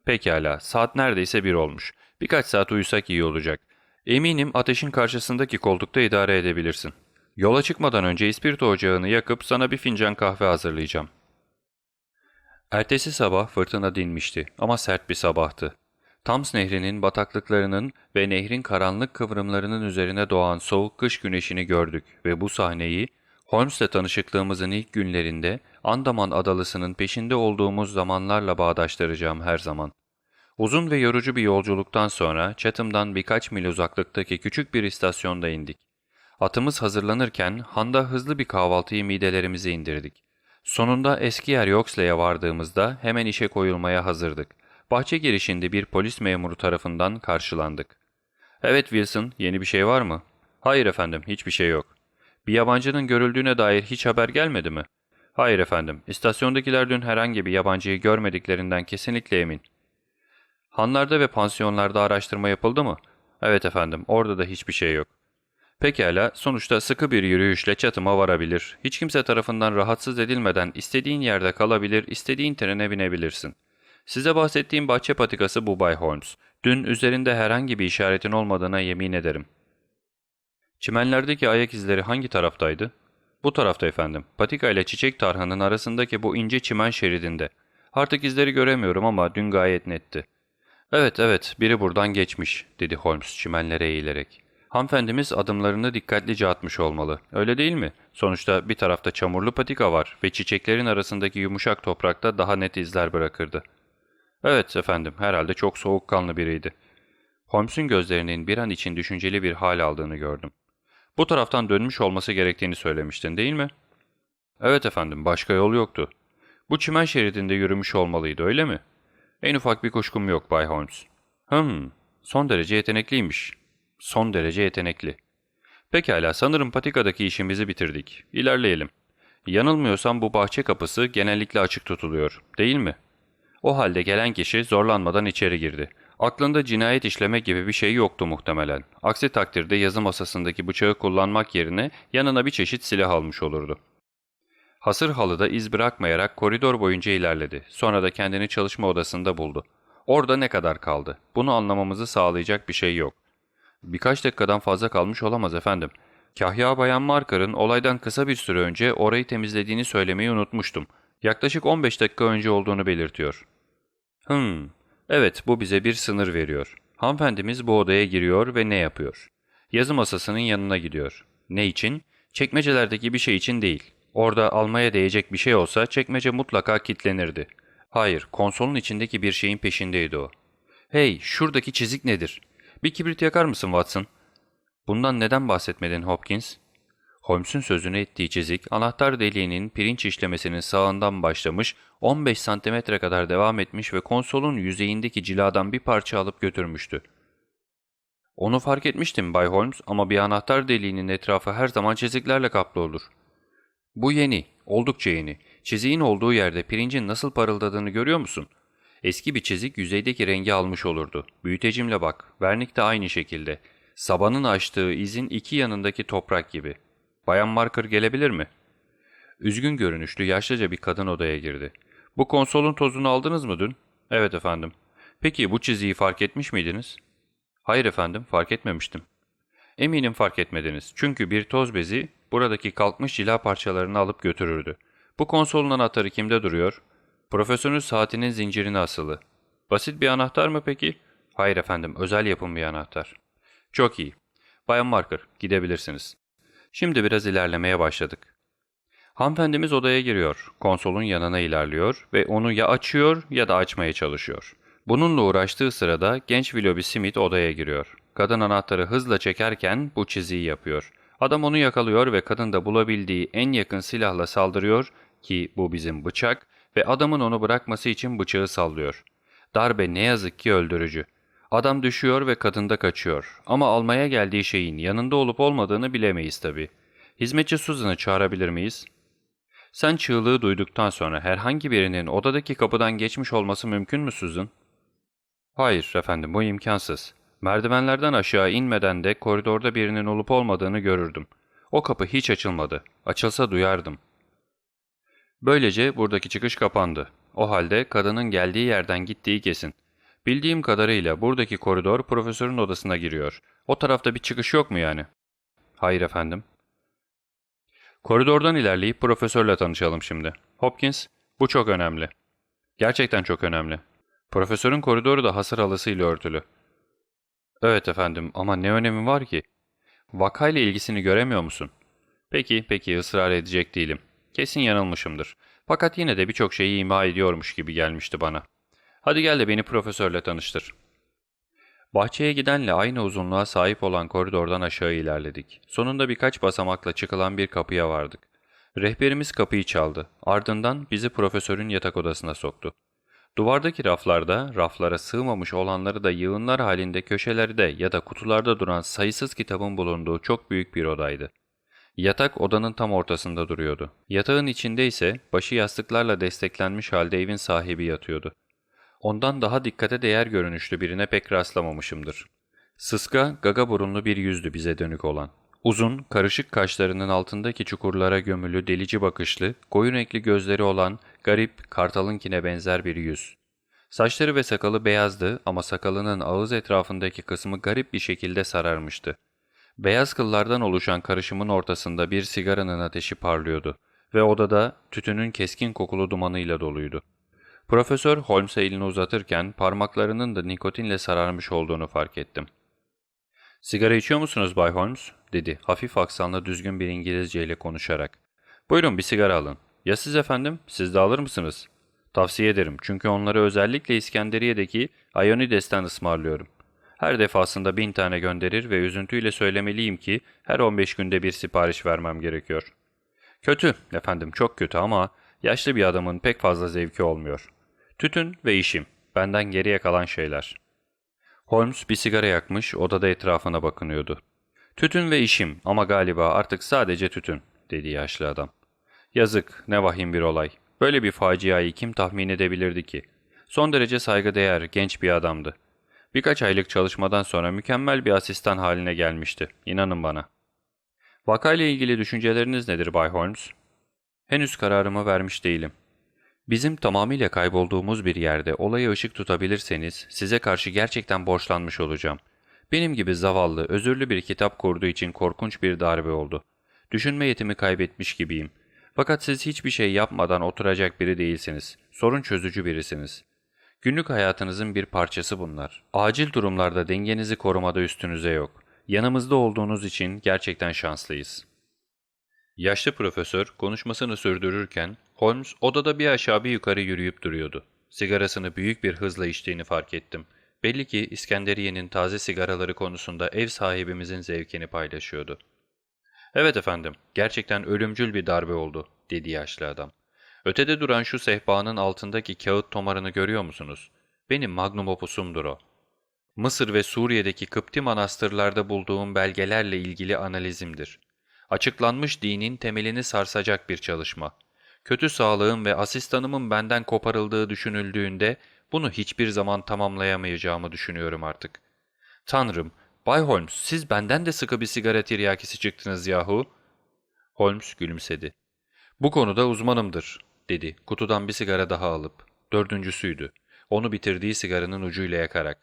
Pekala, saat neredeyse bir olmuş. Birkaç saat uyusak iyi olacak. Eminim ateşin karşısındaki koltukta idare edebilirsin. Yola çıkmadan önce ispirto ocağını yakıp sana bir fincan kahve hazırlayacağım. Ertesi sabah fırtına dinmişti ama sert bir sabahtı. Tams nehrinin bataklıklarının ve nehrin karanlık kıvrımlarının üzerine doğan soğuk kış güneşini gördük ve bu sahneyi Holmes'le tanışıklığımızın ilk günlerinde Andaman adalısının peşinde olduğumuz zamanlarla bağdaştıracağım her zaman. Uzun ve yorucu bir yolculuktan sonra Chatham'dan birkaç mil uzaklıktaki küçük bir istasyonda indik. Atımız hazırlanırken handa hızlı bir kahvaltıyı midelerimize indirdik. Sonunda eski yer Yoxley'e vardığımızda hemen işe koyulmaya hazırdık. Bahçe girişinde bir polis memuru tarafından karşılandık. ''Evet Wilson, yeni bir şey var mı?'' ''Hayır efendim, hiçbir şey yok.'' ''Bir yabancının görüldüğüne dair hiç haber gelmedi mi?'' ''Hayır efendim, istasyondakiler dün herhangi bir yabancıyı görmediklerinden kesinlikle emin.'' ''Hanlarda ve pansiyonlarda araştırma yapıldı mı?'' ''Evet efendim, orada da hiçbir şey yok.'' Pekala, sonuçta sıkı bir yürüyüşle çatıma varabilir. Hiç kimse tarafından rahatsız edilmeden istediğin yerde kalabilir, istediğin trene binebilirsin. Size bahsettiğim bahçe patikası bu Bay Holmes. Dün üzerinde herhangi bir işaretin olmadığına yemin ederim. Çimenlerdeki ayak izleri hangi taraftaydı? Bu tarafta efendim. Patika ile çiçek tarhanın arasındaki bu ince çimen şeridinde. Artık izleri göremiyorum ama dün gayet netti. Evet evet biri buradan geçmiş dedi Holmes çimenlere eğilerek. Hanımefendimiz adımlarını dikkatlice atmış olmalı. Öyle değil mi? Sonuçta bir tarafta çamurlu patika var ve çiçeklerin arasındaki yumuşak toprakta daha net izler bırakırdı. Evet efendim herhalde çok soğukkanlı biriydi. Holmes'un gözlerinin bir an için düşünceli bir hal aldığını gördüm. Bu taraftan dönmüş olması gerektiğini söylemiştin değil mi? Evet efendim, başka yol yoktu. Bu çimen şeridinde yürümüş olmalıydı öyle mi? En ufak bir kuşkum yok Bay Holmes. Hım, son derece yetenekliymiş. Son derece yetenekli. Pekala, sanırım patikadaki işimizi bitirdik. İlerleyelim. Yanılmıyorsam bu bahçe kapısı genellikle açık tutuluyor, değil mi? O halde gelen kişi zorlanmadan içeri girdi. Aklında cinayet işlemek gibi bir şey yoktu muhtemelen. Aksi takdirde yazı masasındaki bıçağı kullanmak yerine yanına bir çeşit silah almış olurdu. Hasır halıda iz bırakmayarak koridor boyunca ilerledi. Sonra da kendini çalışma odasında buldu. Orada ne kadar kaldı? Bunu anlamamızı sağlayacak bir şey yok. Birkaç dakikadan fazla kalmış olamaz efendim. Kahya Bayan Marker'ın olaydan kısa bir süre önce orayı temizlediğini söylemeyi unutmuştum. Yaklaşık 15 dakika önce olduğunu belirtiyor. Hmm, evet bu bize bir sınır veriyor. Hanımefendimiz bu odaya giriyor ve ne yapıyor? Yazı masasının yanına gidiyor. Ne için? Çekmecelerdeki bir şey için değil. Orada almaya değecek bir şey olsa çekmece mutlaka kilitlenirdi. Hayır, konsolun içindeki bir şeyin peşindeydi o. Hey, şuradaki çizik nedir? Bir kibrit yakar mısın Watson? Bundan neden bahsetmedin Hopkins? Holmes'un sözünü ettiği çizik, anahtar deliğinin pirinç işlemesinin sağından başlamış, 15 santimetre kadar devam etmiş ve konsolun yüzeyindeki ciladan bir parça alıp götürmüştü. Onu fark etmiştim Bay Holmes ama bir anahtar deliğinin etrafı her zaman çiziklerle kaplı olur. Bu yeni, oldukça yeni. Çiziğin olduğu yerde pirincin nasıl parıldadığını görüyor musun? Eski bir çizik yüzeydeki rengi almış olurdu. Büyütecimle bak, vernik de aynı şekilde. Sabanın açtığı izin iki yanındaki toprak gibi. Bayan Marker gelebilir mi? Üzgün görünüşlü yaşlıca bir kadın odaya girdi. Bu konsolun tozunu aldınız mı dün? Evet efendim. Peki bu çiziyi fark etmiş miydiniz? Hayır efendim, fark etmemiştim. Eminim fark etmediniz. Çünkü bir toz bezi buradaki kalkmış cila parçalarını alıp götürürdü. Bu konsolun anahtarı kimde duruyor? Profesörün saatinin zincirine asılı. Basit bir anahtar mı peki? Hayır efendim, özel yapım bir anahtar. Çok iyi. Bayan Marker, gidebilirsiniz. Şimdi biraz ilerlemeye başladık. Hanımefendimiz odaya giriyor, konsolun yanına ilerliyor ve onu ya açıyor ya da açmaya çalışıyor. Bununla uğraştığı sırada genç Willoughby Smith odaya giriyor. Kadın anahtarı hızla çekerken bu çiziyi yapıyor. Adam onu yakalıyor ve kadın da bulabildiği en yakın silahla saldırıyor ki bu bizim bıçak ve adamın onu bırakması için bıçağı sallıyor. Darbe ne yazık ki öldürücü. Adam düşüyor ve kadın da kaçıyor ama almaya geldiği şeyin yanında olup olmadığını bilemeyiz tabi. Hizmetçi Susan'ı çağırabilir miyiz? Sen çığlığı duyduktan sonra herhangi birinin odadaki kapıdan geçmiş olması mümkün mü Susan? Hayır efendim bu imkansız. Merdivenlerden aşağı inmeden de koridorda birinin olup olmadığını görürdüm. O kapı hiç açılmadı. Açılsa duyardım. Böylece buradaki çıkış kapandı. O halde kadının geldiği yerden gittiği kesin. Bildiğim kadarıyla buradaki koridor profesörün odasına giriyor. O tarafta bir çıkış yok mu yani? Hayır efendim. Koridordan ilerleyip profesörle tanışalım şimdi. Hopkins, bu çok önemli. Gerçekten çok önemli. Profesörün koridoru da hasır halısıyla örtülü. Evet efendim ama ne önemi var ki? Vakayla ilgisini göremiyor musun? Peki, peki ısrar edecek değilim. Kesin yanılmışımdır. Fakat yine de birçok şeyi ima ediyormuş gibi gelmişti bana. Hadi gel de beni profesörle tanıştır. Bahçeye gidenle aynı uzunluğa sahip olan koridordan aşağı ilerledik. Sonunda birkaç basamakla çıkılan bir kapıya vardık. Rehberimiz kapıyı çaldı. Ardından bizi profesörün yatak odasına soktu. Duvardaki raflarda, raflara sığmamış olanları da yığınlar halinde köşelerde ya da kutularda duran sayısız kitabın bulunduğu çok büyük bir odaydı. Yatak odanın tam ortasında duruyordu. Yatağın içinde ise başı yastıklarla desteklenmiş halde evin sahibi yatıyordu. Ondan daha dikkate değer görünüşlü birine pek rastlamamışımdır. Sıska, gaga burunlu bir yüzdü bize dönük olan. Uzun, karışık kaşlarının altındaki çukurlara gömülü delici bakışlı, koyu renkli gözleri olan garip, kartalınkine benzer bir yüz. Saçları ve sakalı beyazdı ama sakalının ağız etrafındaki kısmı garip bir şekilde sararmıştı. Beyaz kıllardan oluşan karışımın ortasında bir sigaranın ateşi parlıyordu ve odada tütünün keskin kokulu dumanıyla doluydu. Profesör Holmes'e elini uzatırken parmaklarının da nikotinle sararmış olduğunu fark ettim. ''Sigara içiyor musunuz Bay Holmes?'' dedi hafif aksanla düzgün bir İngilizce ile konuşarak. ''Buyurun bir sigara alın. Ya siz efendim? Siz de alır mısınız?'' ''Tavsiye ederim çünkü onları özellikle İskenderiye'deki Ionides'ten ısmarlıyorum. Her defasında bin tane gönderir ve üzüntüyle söylemeliyim ki her 15 günde bir sipariş vermem gerekiyor.'' ''Kötü efendim çok kötü ama yaşlı bir adamın pek fazla zevki olmuyor. Tütün ve işim, benden geriye kalan şeyler.'' Holmes bir sigara yakmış, odada etrafına bakınıyordu. ''Tütün ve işim ama galiba artık sadece tütün.'' dedi yaşlı adam. ''Yazık, ne vahim bir olay. Böyle bir faciayı kim tahmin edebilirdi ki? Son derece saygıdeğer, genç bir adamdı. Birkaç aylık çalışmadan sonra mükemmel bir asistan haline gelmişti, inanın bana.'' ''Vakayla ilgili düşünceleriniz nedir Bay Holmes?'' ''Henüz kararımı vermiş değilim. Bizim tamamıyla kaybolduğumuz bir yerde olaya ışık tutabilirseniz size karşı gerçekten borçlanmış olacağım. Benim gibi zavallı, özürlü bir kitap kurduğu için korkunç bir darbe oldu. Düşünme yetimi kaybetmiş gibiyim. Fakat siz hiçbir şey yapmadan oturacak biri değilsiniz. Sorun çözücü birisiniz. Günlük hayatınızın bir parçası bunlar. Acil durumlarda dengenizi korumada üstünüze yok. Yanımızda olduğunuz için gerçekten şanslıyız.'' Yaşlı profesör konuşmasını sürdürürken Holmes odada bir aşağı bir yukarı yürüyüp duruyordu. Sigarasını büyük bir hızla içtiğini fark ettim. Belli ki İskenderiye'nin taze sigaraları konusunda ev sahibimizin zevkini paylaşıyordu. ''Evet efendim, gerçekten ölümcül bir darbe oldu.'' dedi yaşlı adam. ''Ötede duran şu sehpanın altındaki kağıt tomarını görüyor musunuz? Benim magnum opusumdur o. Mısır ve Suriye'deki Kıpti manastırlarda bulduğum belgelerle ilgili analizimdir. Açıklanmış dinin temelini sarsacak bir çalışma. Kötü sağlığım ve asistanımın benden koparıldığı düşünüldüğünde bunu hiçbir zaman tamamlayamayacağımı düşünüyorum artık. Tanrım, Bay Holmes siz benden de sıkı bir sigara tiryakisi çıktınız yahu. Holmes gülümsedi. Bu konuda uzmanımdır, dedi kutudan bir sigara daha alıp. Dördüncüsüydü. Onu bitirdiği sigaranın ucuyla yakarak.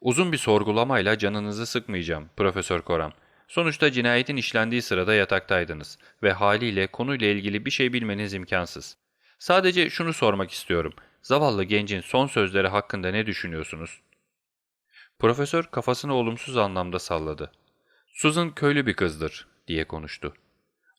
Uzun bir sorgulamayla canınızı sıkmayacağım, Profesör Koram. Sonuçta cinayetin işlendiği sırada yataktaydınız ve haliyle konuyla ilgili bir şey bilmeniz imkansız. Sadece şunu sormak istiyorum. Zavallı gencin son sözleri hakkında ne düşünüyorsunuz? Profesör kafasını olumsuz anlamda salladı. Susan köylü bir kızdır, diye konuştu.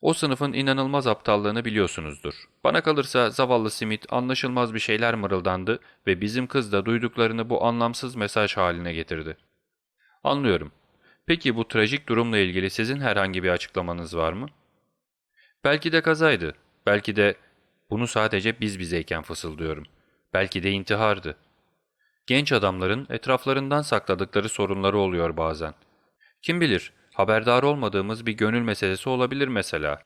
O sınıfın inanılmaz aptallığını biliyorsunuzdur. Bana kalırsa zavallı Smith anlaşılmaz bir şeyler mırıldandı ve bizim kız da duyduklarını bu anlamsız mesaj haline getirdi. Anlıyorum. Peki bu trajik durumla ilgili sizin herhangi bir açıklamanız var mı? Belki de kazaydı. Belki de bunu sadece biz bizeyken fısıldıyorum. Belki de intihardı. Genç adamların etraflarından sakladıkları sorunları oluyor bazen. Kim bilir, haberdar olmadığımız bir gönül meselesi olabilir mesela.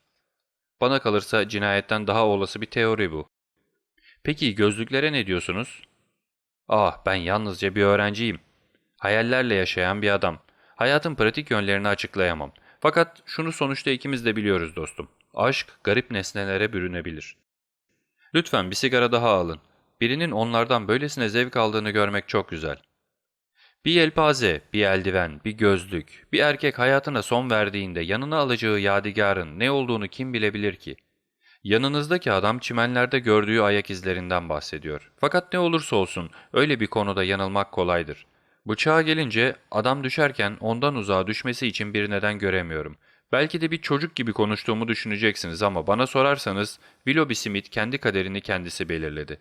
Bana kalırsa cinayetten daha olası bir teori bu. Peki gözlüklere ne diyorsunuz? Ah ben yalnızca bir öğrenciyim. Hayallerle yaşayan bir adam. Hayatın pratik yönlerini açıklayamam. Fakat şunu sonuçta ikimiz de biliyoruz dostum. Aşk garip nesnelere bürünebilir. Lütfen bir sigara daha alın. Birinin onlardan böylesine zevk aldığını görmek çok güzel. Bir yelpaze, bir eldiven, bir gözlük, bir erkek hayatına son verdiğinde yanına alacağı yadigarın ne olduğunu kim bilebilir ki? Yanınızdaki adam çimenlerde gördüğü ayak izlerinden bahsediyor. Fakat ne olursa olsun öyle bir konuda yanılmak kolaydır. Bıçağa gelince adam düşerken ondan uzağa düşmesi için bir neden göremiyorum. Belki de bir çocuk gibi konuştuğumu düşüneceksiniz ama bana sorarsanız Willoughby Smith kendi kaderini kendisi belirledi.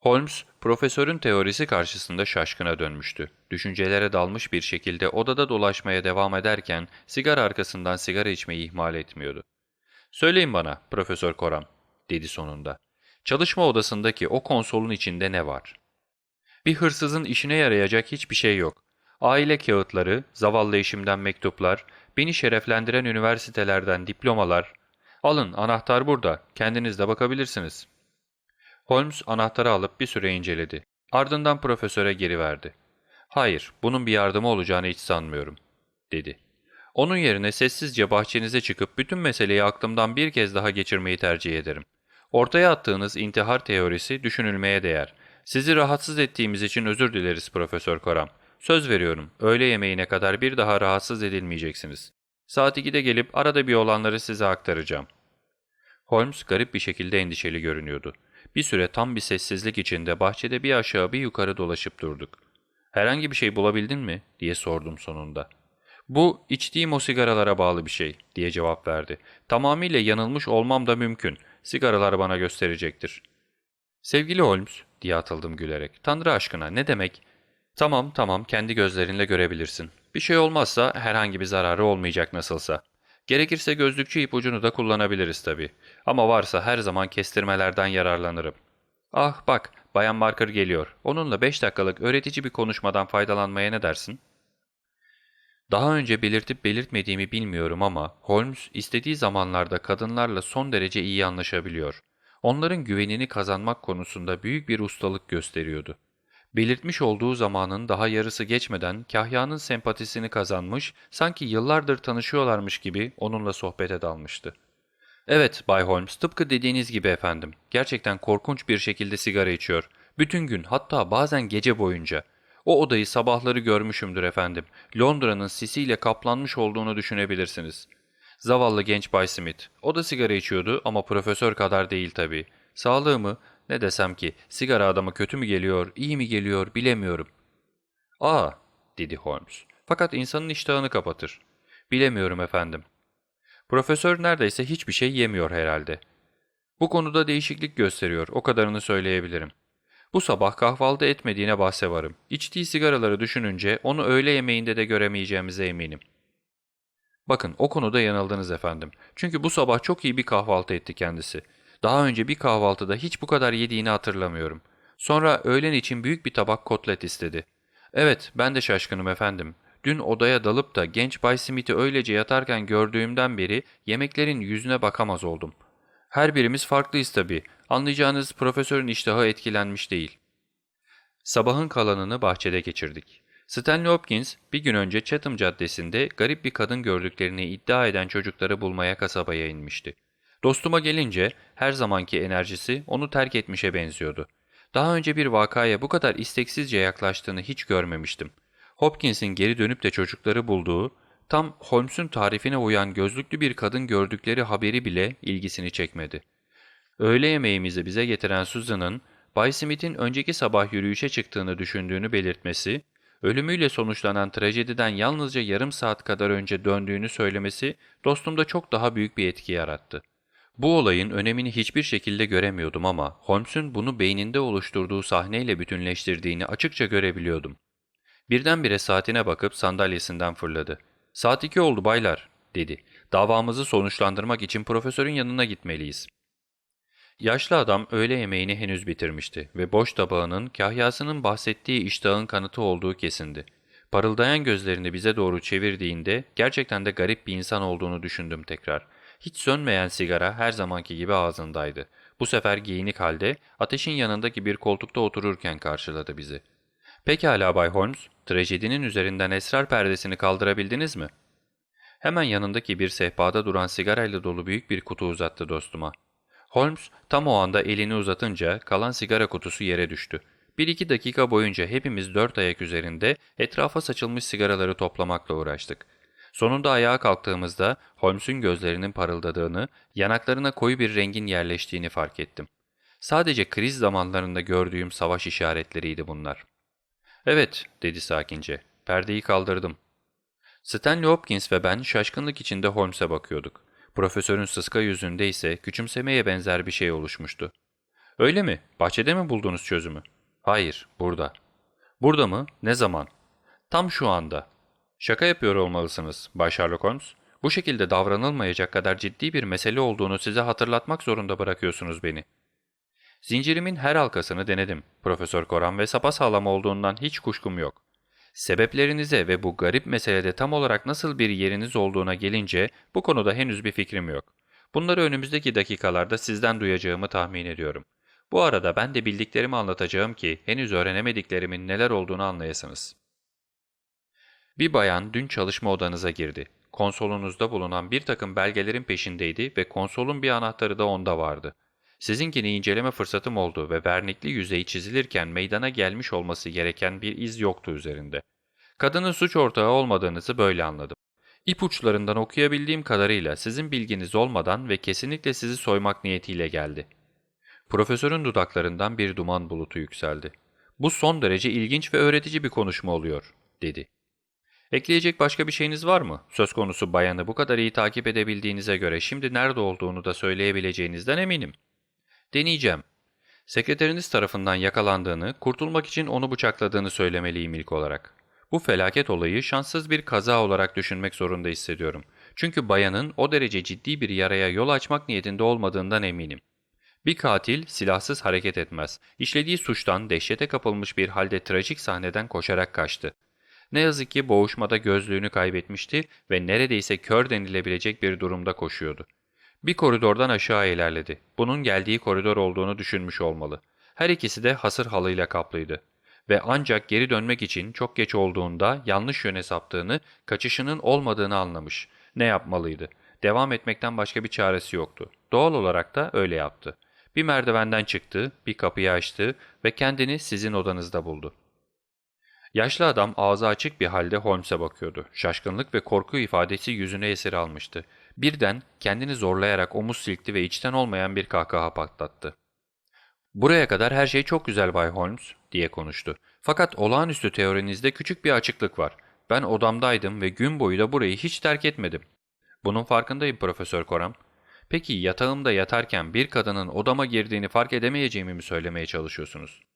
Holmes, profesörün teorisi karşısında şaşkına dönmüştü. Düşüncelere dalmış bir şekilde odada dolaşmaya devam ederken sigara arkasından sigara içmeyi ihmal etmiyordu. ''Söyleyin bana, Profesör Koram'' dedi sonunda. ''Çalışma odasındaki o konsolun içinde ne var?'' Bir hırsızın işine yarayacak hiçbir şey yok. Aile kağıtları, zavallı eşimden mektuplar, beni şereflendiren üniversitelerden diplomalar. Alın anahtar burada, kendiniz de bakabilirsiniz. Holmes anahtarı alıp bir süre inceledi. Ardından profesöre geri verdi. Hayır, bunun bir yardımı olacağını hiç sanmıyorum, dedi. Onun yerine sessizce bahçenize çıkıp bütün meseleyi aklımdan bir kez daha geçirmeyi tercih ederim. Ortaya attığınız intihar teorisi düşünülmeye değer. Sizi rahatsız ettiğimiz için özür dileriz Profesör Koram. Söz veriyorum, öğle yemeğine kadar bir daha rahatsız edilmeyeceksiniz. Saat 2'de gelip arada bir olanları size aktaracağım. Holmes garip bir şekilde endişeli görünüyordu. Bir süre tam bir sessizlik içinde bahçede bir aşağı bir yukarı dolaşıp durduk. Herhangi bir şey bulabildin mi? diye sordum sonunda. Bu içtiğim o sigaralara bağlı bir şey diye cevap verdi. Tamamıyla yanılmış olmam da mümkün. Sigaralar bana gösterecektir. Sevgili Holmes diye atıldım gülerek. Tanrı aşkına ne demek? Tamam tamam kendi gözlerinle görebilirsin. Bir şey olmazsa herhangi bir zararı olmayacak nasılsa. Gerekirse gözlükçü ipucunu da kullanabiliriz tabii. Ama varsa her zaman kestirmelerden yararlanırım. Ah bak, Bayan Marker geliyor. Onunla beş dakikalık öğretici bir konuşmadan faydalanmaya ne dersin? Daha önce belirtip belirtmediğimi bilmiyorum ama Holmes istediği zamanlarda kadınlarla son derece iyi anlaşabiliyor. Onların güvenini kazanmak konusunda büyük bir ustalık gösteriyordu. Belirtmiş olduğu zamanın daha yarısı geçmeden Kahya'nın sempatisini kazanmış, sanki yıllardır tanışıyorlarmış gibi onunla sohbete dalmıştı. Evet Bay Holmes, tıpkı dediğiniz gibi efendim. Gerçekten korkunç bir şekilde sigara içiyor. Bütün gün hatta bazen gece boyunca. O odayı sabahları görmüşümdür efendim. Londra'nın sisiyle kaplanmış olduğunu düşünebilirsiniz. Zavallı genç Bay Smith. O da sigara içiyordu ama profesör kadar değil tabii. Sağlığı mı? Ne desem ki, sigara adama kötü mü geliyor, iyi mi geliyor bilemiyorum. Aa, dedi Holmes. Fakat insanın iştahını kapatır. Bilemiyorum efendim. Profesör neredeyse hiçbir şey yemiyor herhalde. Bu konuda değişiklik gösteriyor, o kadarını söyleyebilirim. Bu sabah kahvaltı etmediğine bahse varım. İçtiği sigaraları düşününce onu öğle yemeğinde de göremeyeceğimize eminim. Bakın o konuda yanıldınız efendim. Çünkü bu sabah çok iyi bir kahvaltı etti kendisi. Daha önce bir kahvaltıda hiç bu kadar yediğini hatırlamıyorum. Sonra öğlen için büyük bir tabak kotlet istedi. Evet, ben de şaşkınım efendim. Dün odaya dalıp da genç Bay Smith'i öylece yatarken gördüğümden beri yemeklerin yüzüne bakamaz oldum. Her birimiz farklıyız tabii. Anlayacağınız profesörün iştahı etkilenmiş değil. Sabahın kalanını bahçede geçirdik. Stanley Hopkins bir gün önce Chatham Caddesi'nde garip bir kadın gördüklerini iddia eden çocukları bulmaya kasabaya inmişti. Dostuma gelince her zamanki enerjisi onu terk etmişe benziyordu. Daha önce bir vakaya bu kadar isteksizce yaklaştığını hiç görmemiştim. Hopkins'in geri dönüp de çocukları bulduğu, tam Holmes'un tarifine uyan gözlüklü bir kadın gördükleri haberi bile ilgisini çekmedi. Öğle yemeğimizi bize getiren Susan'ın, Bay Smith'in önceki sabah yürüyüşe çıktığını düşündüğünü belirtmesi, ölümüyle sonuçlanan trajediden yalnızca yarım saat kadar önce döndüğünü söylemesi dostumda çok daha büyük bir etki yarattı. Bu olayın önemini hiçbir şekilde göremiyordum ama Holmes'un bunu beyninde oluşturduğu sahneyle bütünleştirdiğini açıkça görebiliyordum. Birdenbire saatine bakıp sandalyesinden fırladı. ''Saat iki oldu baylar.'' dedi. ''Davamızı sonuçlandırmak için profesörün yanına gitmeliyiz.'' Yaşlı adam öğle yemeğini henüz bitirmişti ve boş tabağının kahyasının bahsettiği iştahın kanıtı olduğu kesindi. Parıldayan gözlerini bize doğru çevirdiğinde gerçekten de garip bir insan olduğunu düşündüm tekrar. Hiç sönmeyen sigara her zamanki gibi ağzındaydı. Bu sefer giyinik halde ateşin yanındaki bir koltukta otururken karşıladı bizi. Pekala Bay Holmes, trajedinin üzerinden esrar perdesini kaldırabildiniz mi? Hemen yanındaki bir sehpada duran sigarayla dolu büyük bir kutu uzattı dostuma. Holmes tam o anda elini uzatınca kalan sigara kutusu yere düştü. Bir iki dakika boyunca hepimiz dört ayak üzerinde etrafa saçılmış sigaraları toplamakla uğraştık. Sonunda ayağa kalktığımızda Holmes'un gözlerinin parıldadığını, yanaklarına koyu bir rengin yerleştiğini fark ettim. Sadece kriz zamanlarında gördüğüm savaş işaretleriydi bunlar. ''Evet'' dedi sakince. ''Perdeyi kaldırdım.'' Stanley Hopkins ve ben şaşkınlık içinde Holmes'e bakıyorduk. Profesörün sıska yüzünde ise küçümsemeye benzer bir şey oluşmuştu. ''Öyle mi? Bahçede mi buldunuz çözümü?'' ''Hayır, burada.'' ''Burada mı? Ne zaman?'' ''Tam şu anda.'' ''Şaka yapıyor olmalısınız, Bay Sherlock Holmes. Bu şekilde davranılmayacak kadar ciddi bir mesele olduğunu size hatırlatmak zorunda bırakıyorsunuz beni.'' Zincirimin her halkasını denedim, Profesör Koran ve sapasağlam olduğundan hiç kuşkum yok. Sebeplerinize ve bu garip meselede tam olarak nasıl bir yeriniz olduğuna gelince bu konuda henüz bir fikrim yok. Bunları önümüzdeki dakikalarda sizden duyacağımı tahmin ediyorum. Bu arada ben de bildiklerimi anlatacağım ki henüz öğrenemediklerimin neler olduğunu anlayasınız. Bir bayan dün çalışma odanıza girdi. konsolunuzda bulunan bir takım belgelerin peşindeydi ve konsolun bir anahtarı da onda vardı. Sizinkini inceleme fırsatım oldu ve vernikli yüzeyi çizilirken meydana gelmiş olması gereken bir iz yoktu üzerinde. Kadının suç ortağı olmadığınızı böyle anladım. İpuçlarından okuyabildiğim kadarıyla sizin bilginiz olmadan ve kesinlikle sizi soymak niyetiyle geldi. Profesörün dudaklarından bir duman bulutu yükseldi. Bu son derece ilginç ve öğretici bir konuşma oluyor, dedi. Ekleyecek başka bir şeyiniz var mı? Söz konusu bayanı bu kadar iyi takip edebildiğinize göre şimdi nerede olduğunu da söyleyebileceğinizden eminim. Deneyeceğim. Sekreteriniz tarafından yakalandığını, kurtulmak için onu bıçakladığını söylemeliyim ilk olarak. Bu felaket olayı şanssız bir kaza olarak düşünmek zorunda hissediyorum. Çünkü bayanın o derece ciddi bir yaraya yol açmak niyetinde olmadığından eminim. Bir katil silahsız hareket etmez. İşlediği suçtan dehşete kapılmış bir halde trajik sahneden koşarak kaçtı. Ne yazık ki boğuşmada gözlüğünü kaybetmişti ve neredeyse kör denilebilecek bir durumda koşuyordu. Bir koridordan aşağı ilerledi. Bunun geldiği koridor olduğunu düşünmüş olmalı. Her ikisi de hasır halıyla kaplıydı. Ve ancak geri dönmek için çok geç olduğunda yanlış yöne saptığını, kaçışının olmadığını anlamış. Ne yapmalıydı? Devam etmekten başka bir çaresi yoktu. Doğal olarak da öyle yaptı. Bir merdivenden çıktı, bir kapıyı açtı ve kendini sizin odanızda buldu. Yaşlı adam ağzı açık bir halde Holmes'e bakıyordu. Şaşkınlık ve korku ifadesi yüzüne esir almıştı. Birden kendini zorlayarak omuz silkti ve içten olmayan bir kahkaha patlattı. ''Buraya kadar her şey çok güzel Bay Holmes.'' diye konuştu. ''Fakat olağanüstü teorinizde küçük bir açıklık var. Ben odamdaydım ve gün boyu da burayı hiç terk etmedim. Bunun farkındayım Profesör Coram. Peki yatağımda yatarken bir kadının odama girdiğini fark edemeyeceğimi mi söylemeye çalışıyorsunuz?''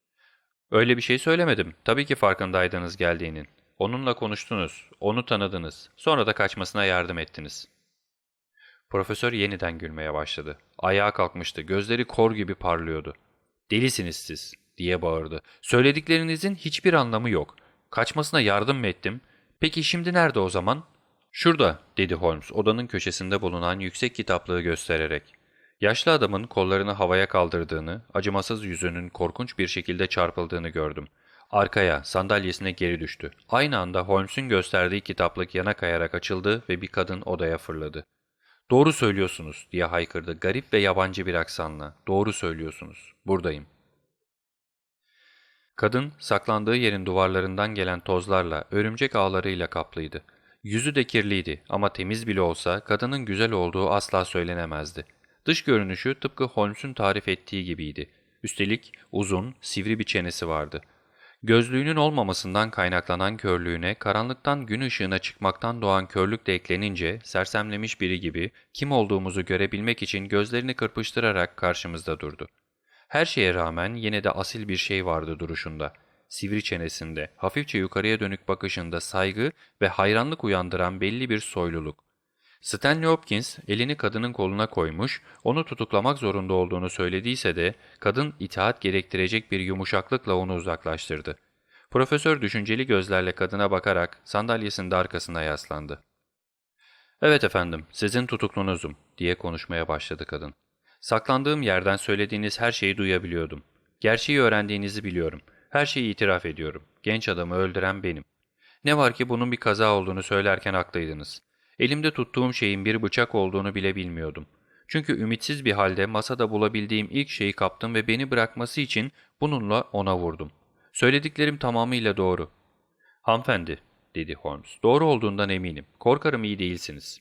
Öyle bir şey söylemedim. Tabii ki farkındaydınız geldiğinin. Onunla konuştunuz, onu tanıdınız. Sonra da kaçmasına yardım ettiniz. Profesör yeniden gülmeye başladı. Ayağa kalkmıştı. Gözleri kor gibi parlıyordu. Delisiniz siz, diye bağırdı. Söylediklerinizin hiçbir anlamı yok. Kaçmasına yardım mı ettim? Peki şimdi nerede o zaman? Şurada, dedi Holmes odanın köşesinde bulunan yüksek kitaplığı göstererek. Yaşlı adamın kollarını havaya kaldırdığını, acımasız yüzünün korkunç bir şekilde çarpıldığını gördüm. Arkaya, sandalyesine geri düştü. Aynı anda Holmes'un gösterdiği kitaplık yana kayarak açıldı ve bir kadın odaya fırladı. ''Doğru söylüyorsunuz.'' diye haykırdı garip ve yabancı bir aksanla. ''Doğru söylüyorsunuz. Buradayım.'' Kadın, saklandığı yerin duvarlarından gelen tozlarla, örümcek ağlarıyla kaplıydı. Yüzü de kirliydi ama temiz bile olsa kadının güzel olduğu asla söylenemezdi. Dış görünüşü tıpkı Holmes'un tarif ettiği gibiydi. Üstelik uzun, sivri bir çenesi vardı. Gözlüğünün olmamasından kaynaklanan körlüğüne, karanlıktan gün ışığına çıkmaktan doğan körlük de eklenince, sersemlemiş biri gibi kim olduğumuzu görebilmek için gözlerini kırpıştırarak karşımızda durdu. Her şeye rağmen yine de asil bir şey vardı duruşunda. Sivri çenesinde, hafifçe yukarıya dönük bakışında saygı ve hayranlık uyandıran belli bir soyluluk. Stanley Hopkins elini kadının koluna koymuş, onu tutuklamak zorunda olduğunu söylediyse de kadın itaat gerektirecek bir yumuşaklıkla onu uzaklaştırdı. Profesör düşünceli gözlerle kadına bakarak sandalyesinde arkasına yaslandı. ''Evet efendim, sizin tutuklunuzum.'' diye konuşmaya başladı kadın. ''Saklandığım yerden söylediğiniz her şeyi duyabiliyordum. Gerçeği öğrendiğinizi biliyorum. Her şeyi itiraf ediyorum. Genç adamı öldüren benim. Ne var ki bunun bir kaza olduğunu söylerken haklıydınız. Elimde tuttuğum şeyin bir bıçak olduğunu bile bilmiyordum. Çünkü ümitsiz bir halde masada bulabildiğim ilk şeyi kaptım ve beni bırakması için bununla ona vurdum. Söylediklerim tamamıyla doğru. Hanımefendi, dedi Holmes. Doğru olduğundan eminim. Korkarım iyi değilsiniz.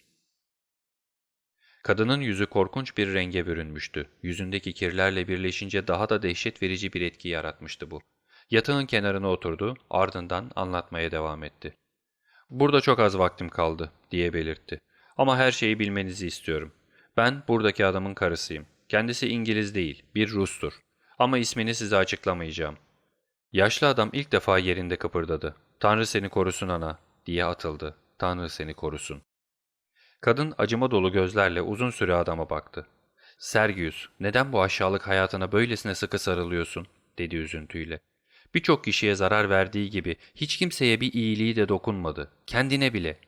Kadının yüzü korkunç bir renge bürünmüştü. Yüzündeki kirlerle birleşince daha da dehşet verici bir etki yaratmıştı bu. Yatağın kenarına oturdu, ardından anlatmaya devam etti. Burada çok az vaktim kaldı diye belirtti. Ama her şeyi bilmenizi istiyorum. Ben buradaki adamın karısıyım. Kendisi İngiliz değil, bir Rus'tur. Ama ismini size açıklamayacağım. Yaşlı adam ilk defa yerinde kıpırdadı. Tanrı seni korusun ana, diye atıldı. Tanrı seni korusun. Kadın acıma dolu gözlerle uzun süre adama baktı. Sergius, neden bu aşağılık hayatına böylesine sıkı sarılıyorsun? dedi üzüntüyle. Birçok kişiye zarar verdiği gibi hiç kimseye bir iyiliği de dokunmadı. Kendine bile.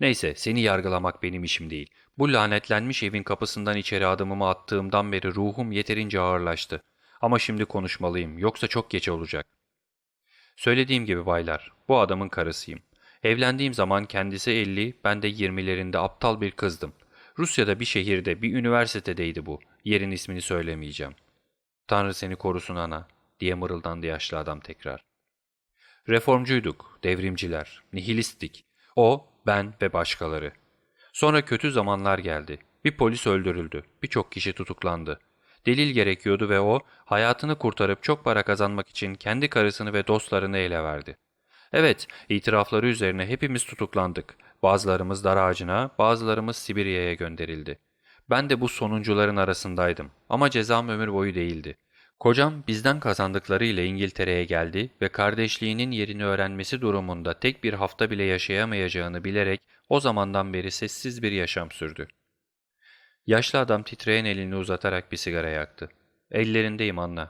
Neyse seni yargılamak benim işim değil. Bu lanetlenmiş evin kapısından içeri adımımı attığımdan beri ruhum yeterince ağırlaştı. Ama şimdi konuşmalıyım yoksa çok geç olacak. Söylediğim gibi baylar, bu adamın karısıyım. Evlendiğim zaman kendisi 50, ben de 20'lerinde aptal bir kızdım. Rusya'da bir şehirde, bir üniversitedeydi bu. Yerin ismini söylemeyeceğim. Tanrı seni korusun ana, diye mırıldandı yaşlı adam tekrar. Reformcuyduk, devrimciler, nihilisttik. O, ben ve başkaları. Sonra kötü zamanlar geldi. Bir polis öldürüldü, birçok kişi tutuklandı. Delil gerekiyordu ve o, hayatını kurtarıp çok para kazanmak için kendi karısını ve dostlarını ele verdi. Evet, itirafları üzerine hepimiz tutuklandık. Bazılarımız dar ağacına, bazılarımız Sibirya'ya gönderildi. Ben de bu sonuncuların arasındaydım ama cezam ömür boyu değildi. Kocam bizden kazandıkları ile İngiltere'ye geldi ve kardeşliğinin yerini öğrenmesi durumunda tek bir hafta bile yaşayamayacağını bilerek o zamandan beri sessiz bir yaşam sürdü. Yaşlı adam titreyen elini uzatarak bir sigara yaktı. ''Ellerindeyim Anna.''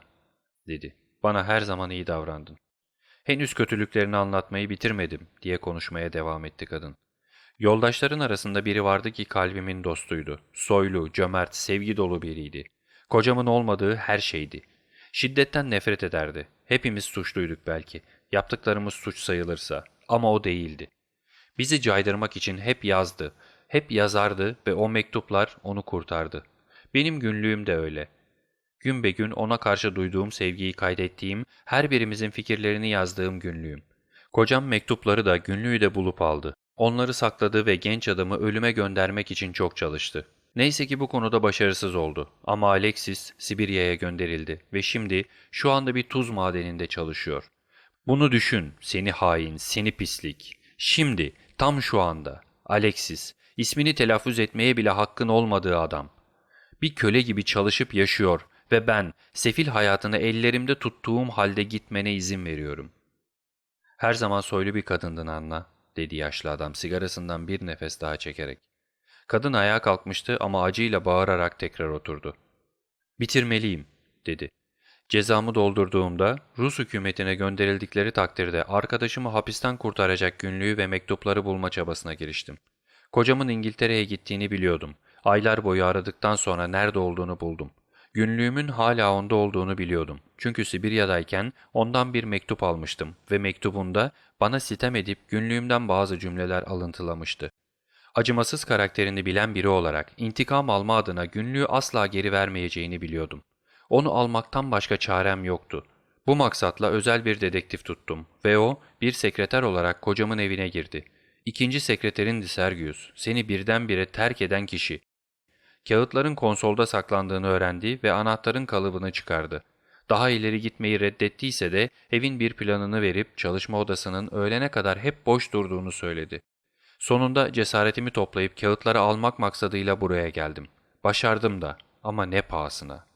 dedi. ''Bana her zaman iyi davrandın.'' ''Henüz kötülüklerini anlatmayı bitirmedim.'' diye konuşmaya devam etti kadın. Yoldaşların arasında biri vardı ki kalbimin dostuydu. Soylu, cömert, sevgi dolu biriydi. Kocamın olmadığı her şeydi. Şiddetten nefret ederdi. Hepimiz suçluyduk belki. Yaptıklarımız suç sayılırsa. Ama o değildi. Bizi caydırmak için hep yazdı. Hep yazardı ve o mektuplar onu kurtardı. Benim günlüğüm de öyle. Gün be gün ona karşı duyduğum sevgiyi kaydettiğim, her birimizin fikirlerini yazdığım günlüğüm. Kocam mektupları da günlüğü de bulup aldı. Onları sakladı ve genç adamı ölüme göndermek için çok çalıştı. Neyse ki bu konuda başarısız oldu ama Alexis Sibirya'ya gönderildi ve şimdi şu anda bir tuz madeninde çalışıyor. Bunu düşün seni hain, seni pislik. Şimdi, tam şu anda Alexis, ismini telaffuz etmeye bile hakkın olmadığı adam. Bir köle gibi çalışıp yaşıyor ve ben sefil hayatını ellerimde tuttuğum halde gitmene izin veriyorum. Her zaman soylu bir kadındın Anna, dedi yaşlı adam sigarasından bir nefes daha çekerek. Kadın ayağa kalkmıştı ama acıyla bağırarak tekrar oturdu. Bitirmeliyim, dedi. Cezamı doldurduğumda Rus hükümetine gönderildikleri takdirde arkadaşımı hapisten kurtaracak günlüğü ve mektupları bulma çabasına giriştim. Kocamın İngiltere'ye gittiğini biliyordum. Aylar boyu aradıktan sonra nerede olduğunu buldum. Günlüğümün hala onda olduğunu biliyordum. Çünkü Sibirya'dayken ondan bir mektup almıştım ve mektubunda bana sitem edip günlüğümden bazı cümleler alıntılamıştı. Acımasız karakterini bilen biri olarak intikam alma adına günlüğü asla geri vermeyeceğini biliyordum. Onu almaktan başka çarem yoktu. Bu maksatla özel bir dedektif tuttum ve o bir sekreter olarak kocamın evine girdi. İkinci sekreterin Sergius, seni birdenbire terk eden kişi. Kağıtların konsolda saklandığını öğrendi ve anahtarın kalıbını çıkardı. Daha ileri gitmeyi reddettiyse de evin bir planını verip çalışma odasının öğlene kadar hep boş durduğunu söyledi. Sonunda cesaretimi toplayıp kağıtları almak maksadıyla buraya geldim. Başardım da ama ne pahasına.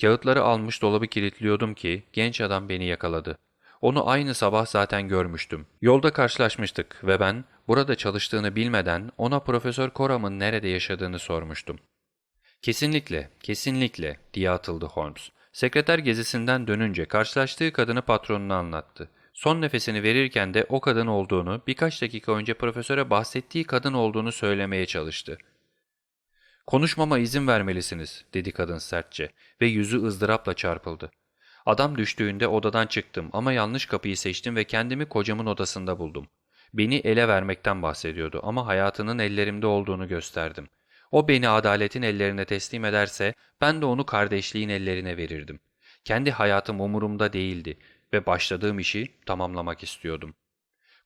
Kağıtları almış dolabı kilitliyordum ki genç adam beni yakaladı. Onu aynı sabah zaten görmüştüm. Yolda karşılaşmıştık ve ben burada çalıştığını bilmeden ona Profesör Koram'ın nerede yaşadığını sormuştum. Kesinlikle, kesinlikle diye atıldı Holmes. Sekreter gezisinden dönünce karşılaştığı kadını patronuna anlattı. Son nefesini verirken de o kadın olduğunu, birkaç dakika önce profesöre bahsettiği kadın olduğunu söylemeye çalıştı. ''Konuşmama izin vermelisiniz.'' dedi kadın sertçe ve yüzü ızdırapla çarpıldı. Adam düştüğünde odadan çıktım ama yanlış kapıyı seçtim ve kendimi kocamın odasında buldum. Beni ele vermekten bahsediyordu ama hayatının ellerimde olduğunu gösterdim. O beni adaletin ellerine teslim ederse ben de onu kardeşliğin ellerine verirdim. Kendi hayatım umurumda değildi ve başladığım işi tamamlamak istiyordum.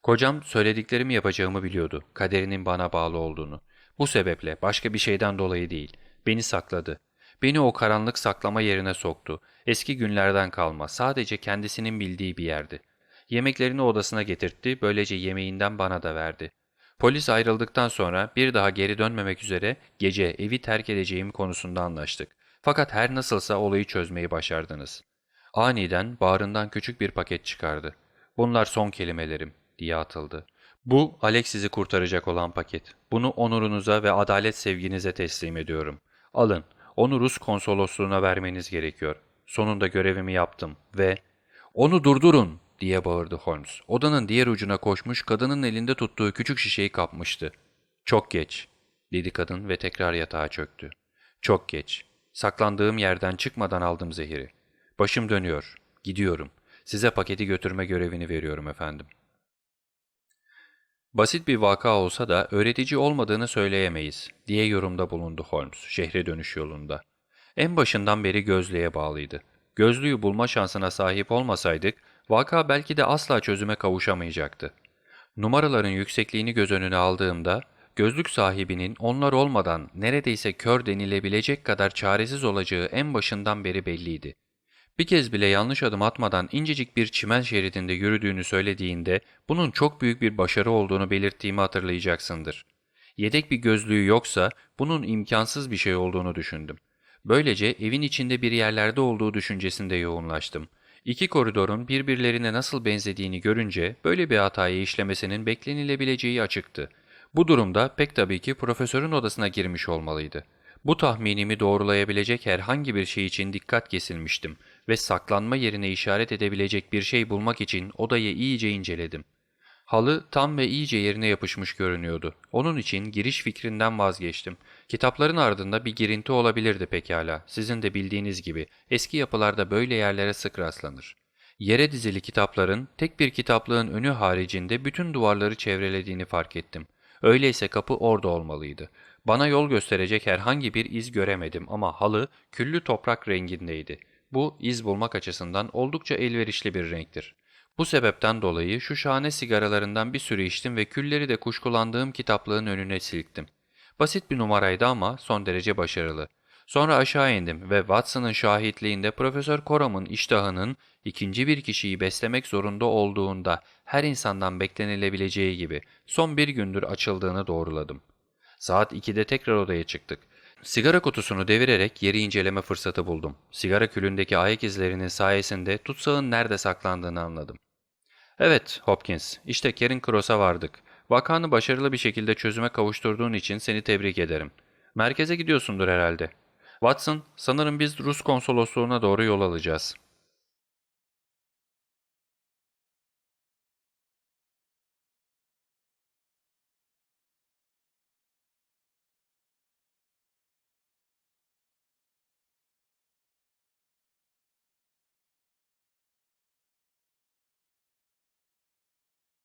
Kocam söylediklerimi yapacağımı biliyordu, kaderinin bana bağlı olduğunu. Bu sebeple başka bir şeyden dolayı değil, beni sakladı. Beni o karanlık saklama yerine soktu. Eski günlerden kalma, sadece kendisinin bildiği bir yerdi. Yemeklerini odasına getirtti, böylece yemeğinden bana da verdi. Polis ayrıldıktan sonra bir daha geri dönmemek üzere gece evi terk edeceğim konusunda anlaştık. Fakat her nasılsa olayı çözmeyi başardınız. Aniden bağrından küçük bir paket çıkardı. Bunlar son kelimelerim diye atıldı. Bu Alex sizi kurtaracak olan paket. Bunu onurunuza ve adalet sevginize teslim ediyorum. Alın, onu Rus konsolosluğuna vermeniz gerekiyor. Sonunda görevimi yaptım ve... ''Onu durdurun!'' diye bağırdı Holmes. Odanın diğer ucuna koşmuş kadının elinde tuttuğu küçük şişeyi kapmıştı. ''Çok geç.'' dedi kadın ve tekrar yatağa çöktü. ''Çok geç. Saklandığım yerden çıkmadan aldım zehiri. Başım dönüyor. Gidiyorum. Size paketi götürme görevini veriyorum efendim.'' Basit bir vaka olsa da öğretici olmadığını söyleyemeyiz, diye yorumda bulundu Holmes, şehre dönüş yolunda. En başından beri gözlüğe bağlıydı. Gözlüğü bulma şansına sahip olmasaydık, vaka belki de asla çözüme kavuşamayacaktı. Numaraların yüksekliğini göz önüne aldığımda, gözlük sahibinin onlar olmadan neredeyse kör denilebilecek kadar çaresiz olacağı en başından beri belliydi. Bir kez bile yanlış adım atmadan incecik bir çimen şeridinde yürüdüğünü söylediğinde bunun çok büyük bir başarı olduğunu belirttiğimi hatırlayacaksındır. Yedek bir gözlüğü yoksa bunun imkansız bir şey olduğunu düşündüm. Böylece evin içinde bir yerlerde olduğu düşüncesinde yoğunlaştım. İki koridorun birbirlerine nasıl benzediğini görünce böyle bir hatayı işlemesinin beklenilebileceği açıktı. Bu durumda pek tabii ki profesörün odasına girmiş olmalıydı. Bu tahminimi doğrulayabilecek herhangi bir şey için dikkat kesilmiştim ve saklanma yerine işaret edebilecek bir şey bulmak için odayı iyice inceledim. Halı tam ve iyice yerine yapışmış görünüyordu. Onun için giriş fikrinden vazgeçtim. Kitapların ardında bir girinti olabilirdi pekala. Sizin de bildiğiniz gibi eski yapılarda böyle yerlere sık rastlanır. Yere dizili kitapların tek bir kitaplığın önü haricinde bütün duvarları çevrelediğini fark ettim. Öyleyse kapı orada olmalıydı. Bana yol gösterecek herhangi bir iz göremedim ama halı küllü toprak rengindeydi. Bu iz bulmak açısından oldukça elverişli bir renktir. Bu sebepten dolayı şu şahane sigaralarından bir sürü içtim ve külleri de kuşkulandığım kitaplığın önüne silktim. Basit bir numaraydı ama son derece başarılı. Sonra aşağı indim ve Watson'ın şahitliğinde Profesör Coram'ın iştahının ikinci bir kişiyi beslemek zorunda olduğunda her insandan beklenilebileceği gibi son bir gündür açıldığını doğruladım. Saat 2'de tekrar odaya çıktık. Sigara kutusunu devirerek yeri inceleme fırsatı buldum. Sigara külündeki ayak izlerinin sayesinde tutsağın nerede saklandığını anladım. Evet, Hopkins, işte Karen Cross'a vardık. Vakanı başarılı bir şekilde çözüme kavuşturduğun için seni tebrik ederim. Merkeze gidiyorsundur herhalde. Watson, sanırım biz Rus konsolosluğuna doğru yol alacağız.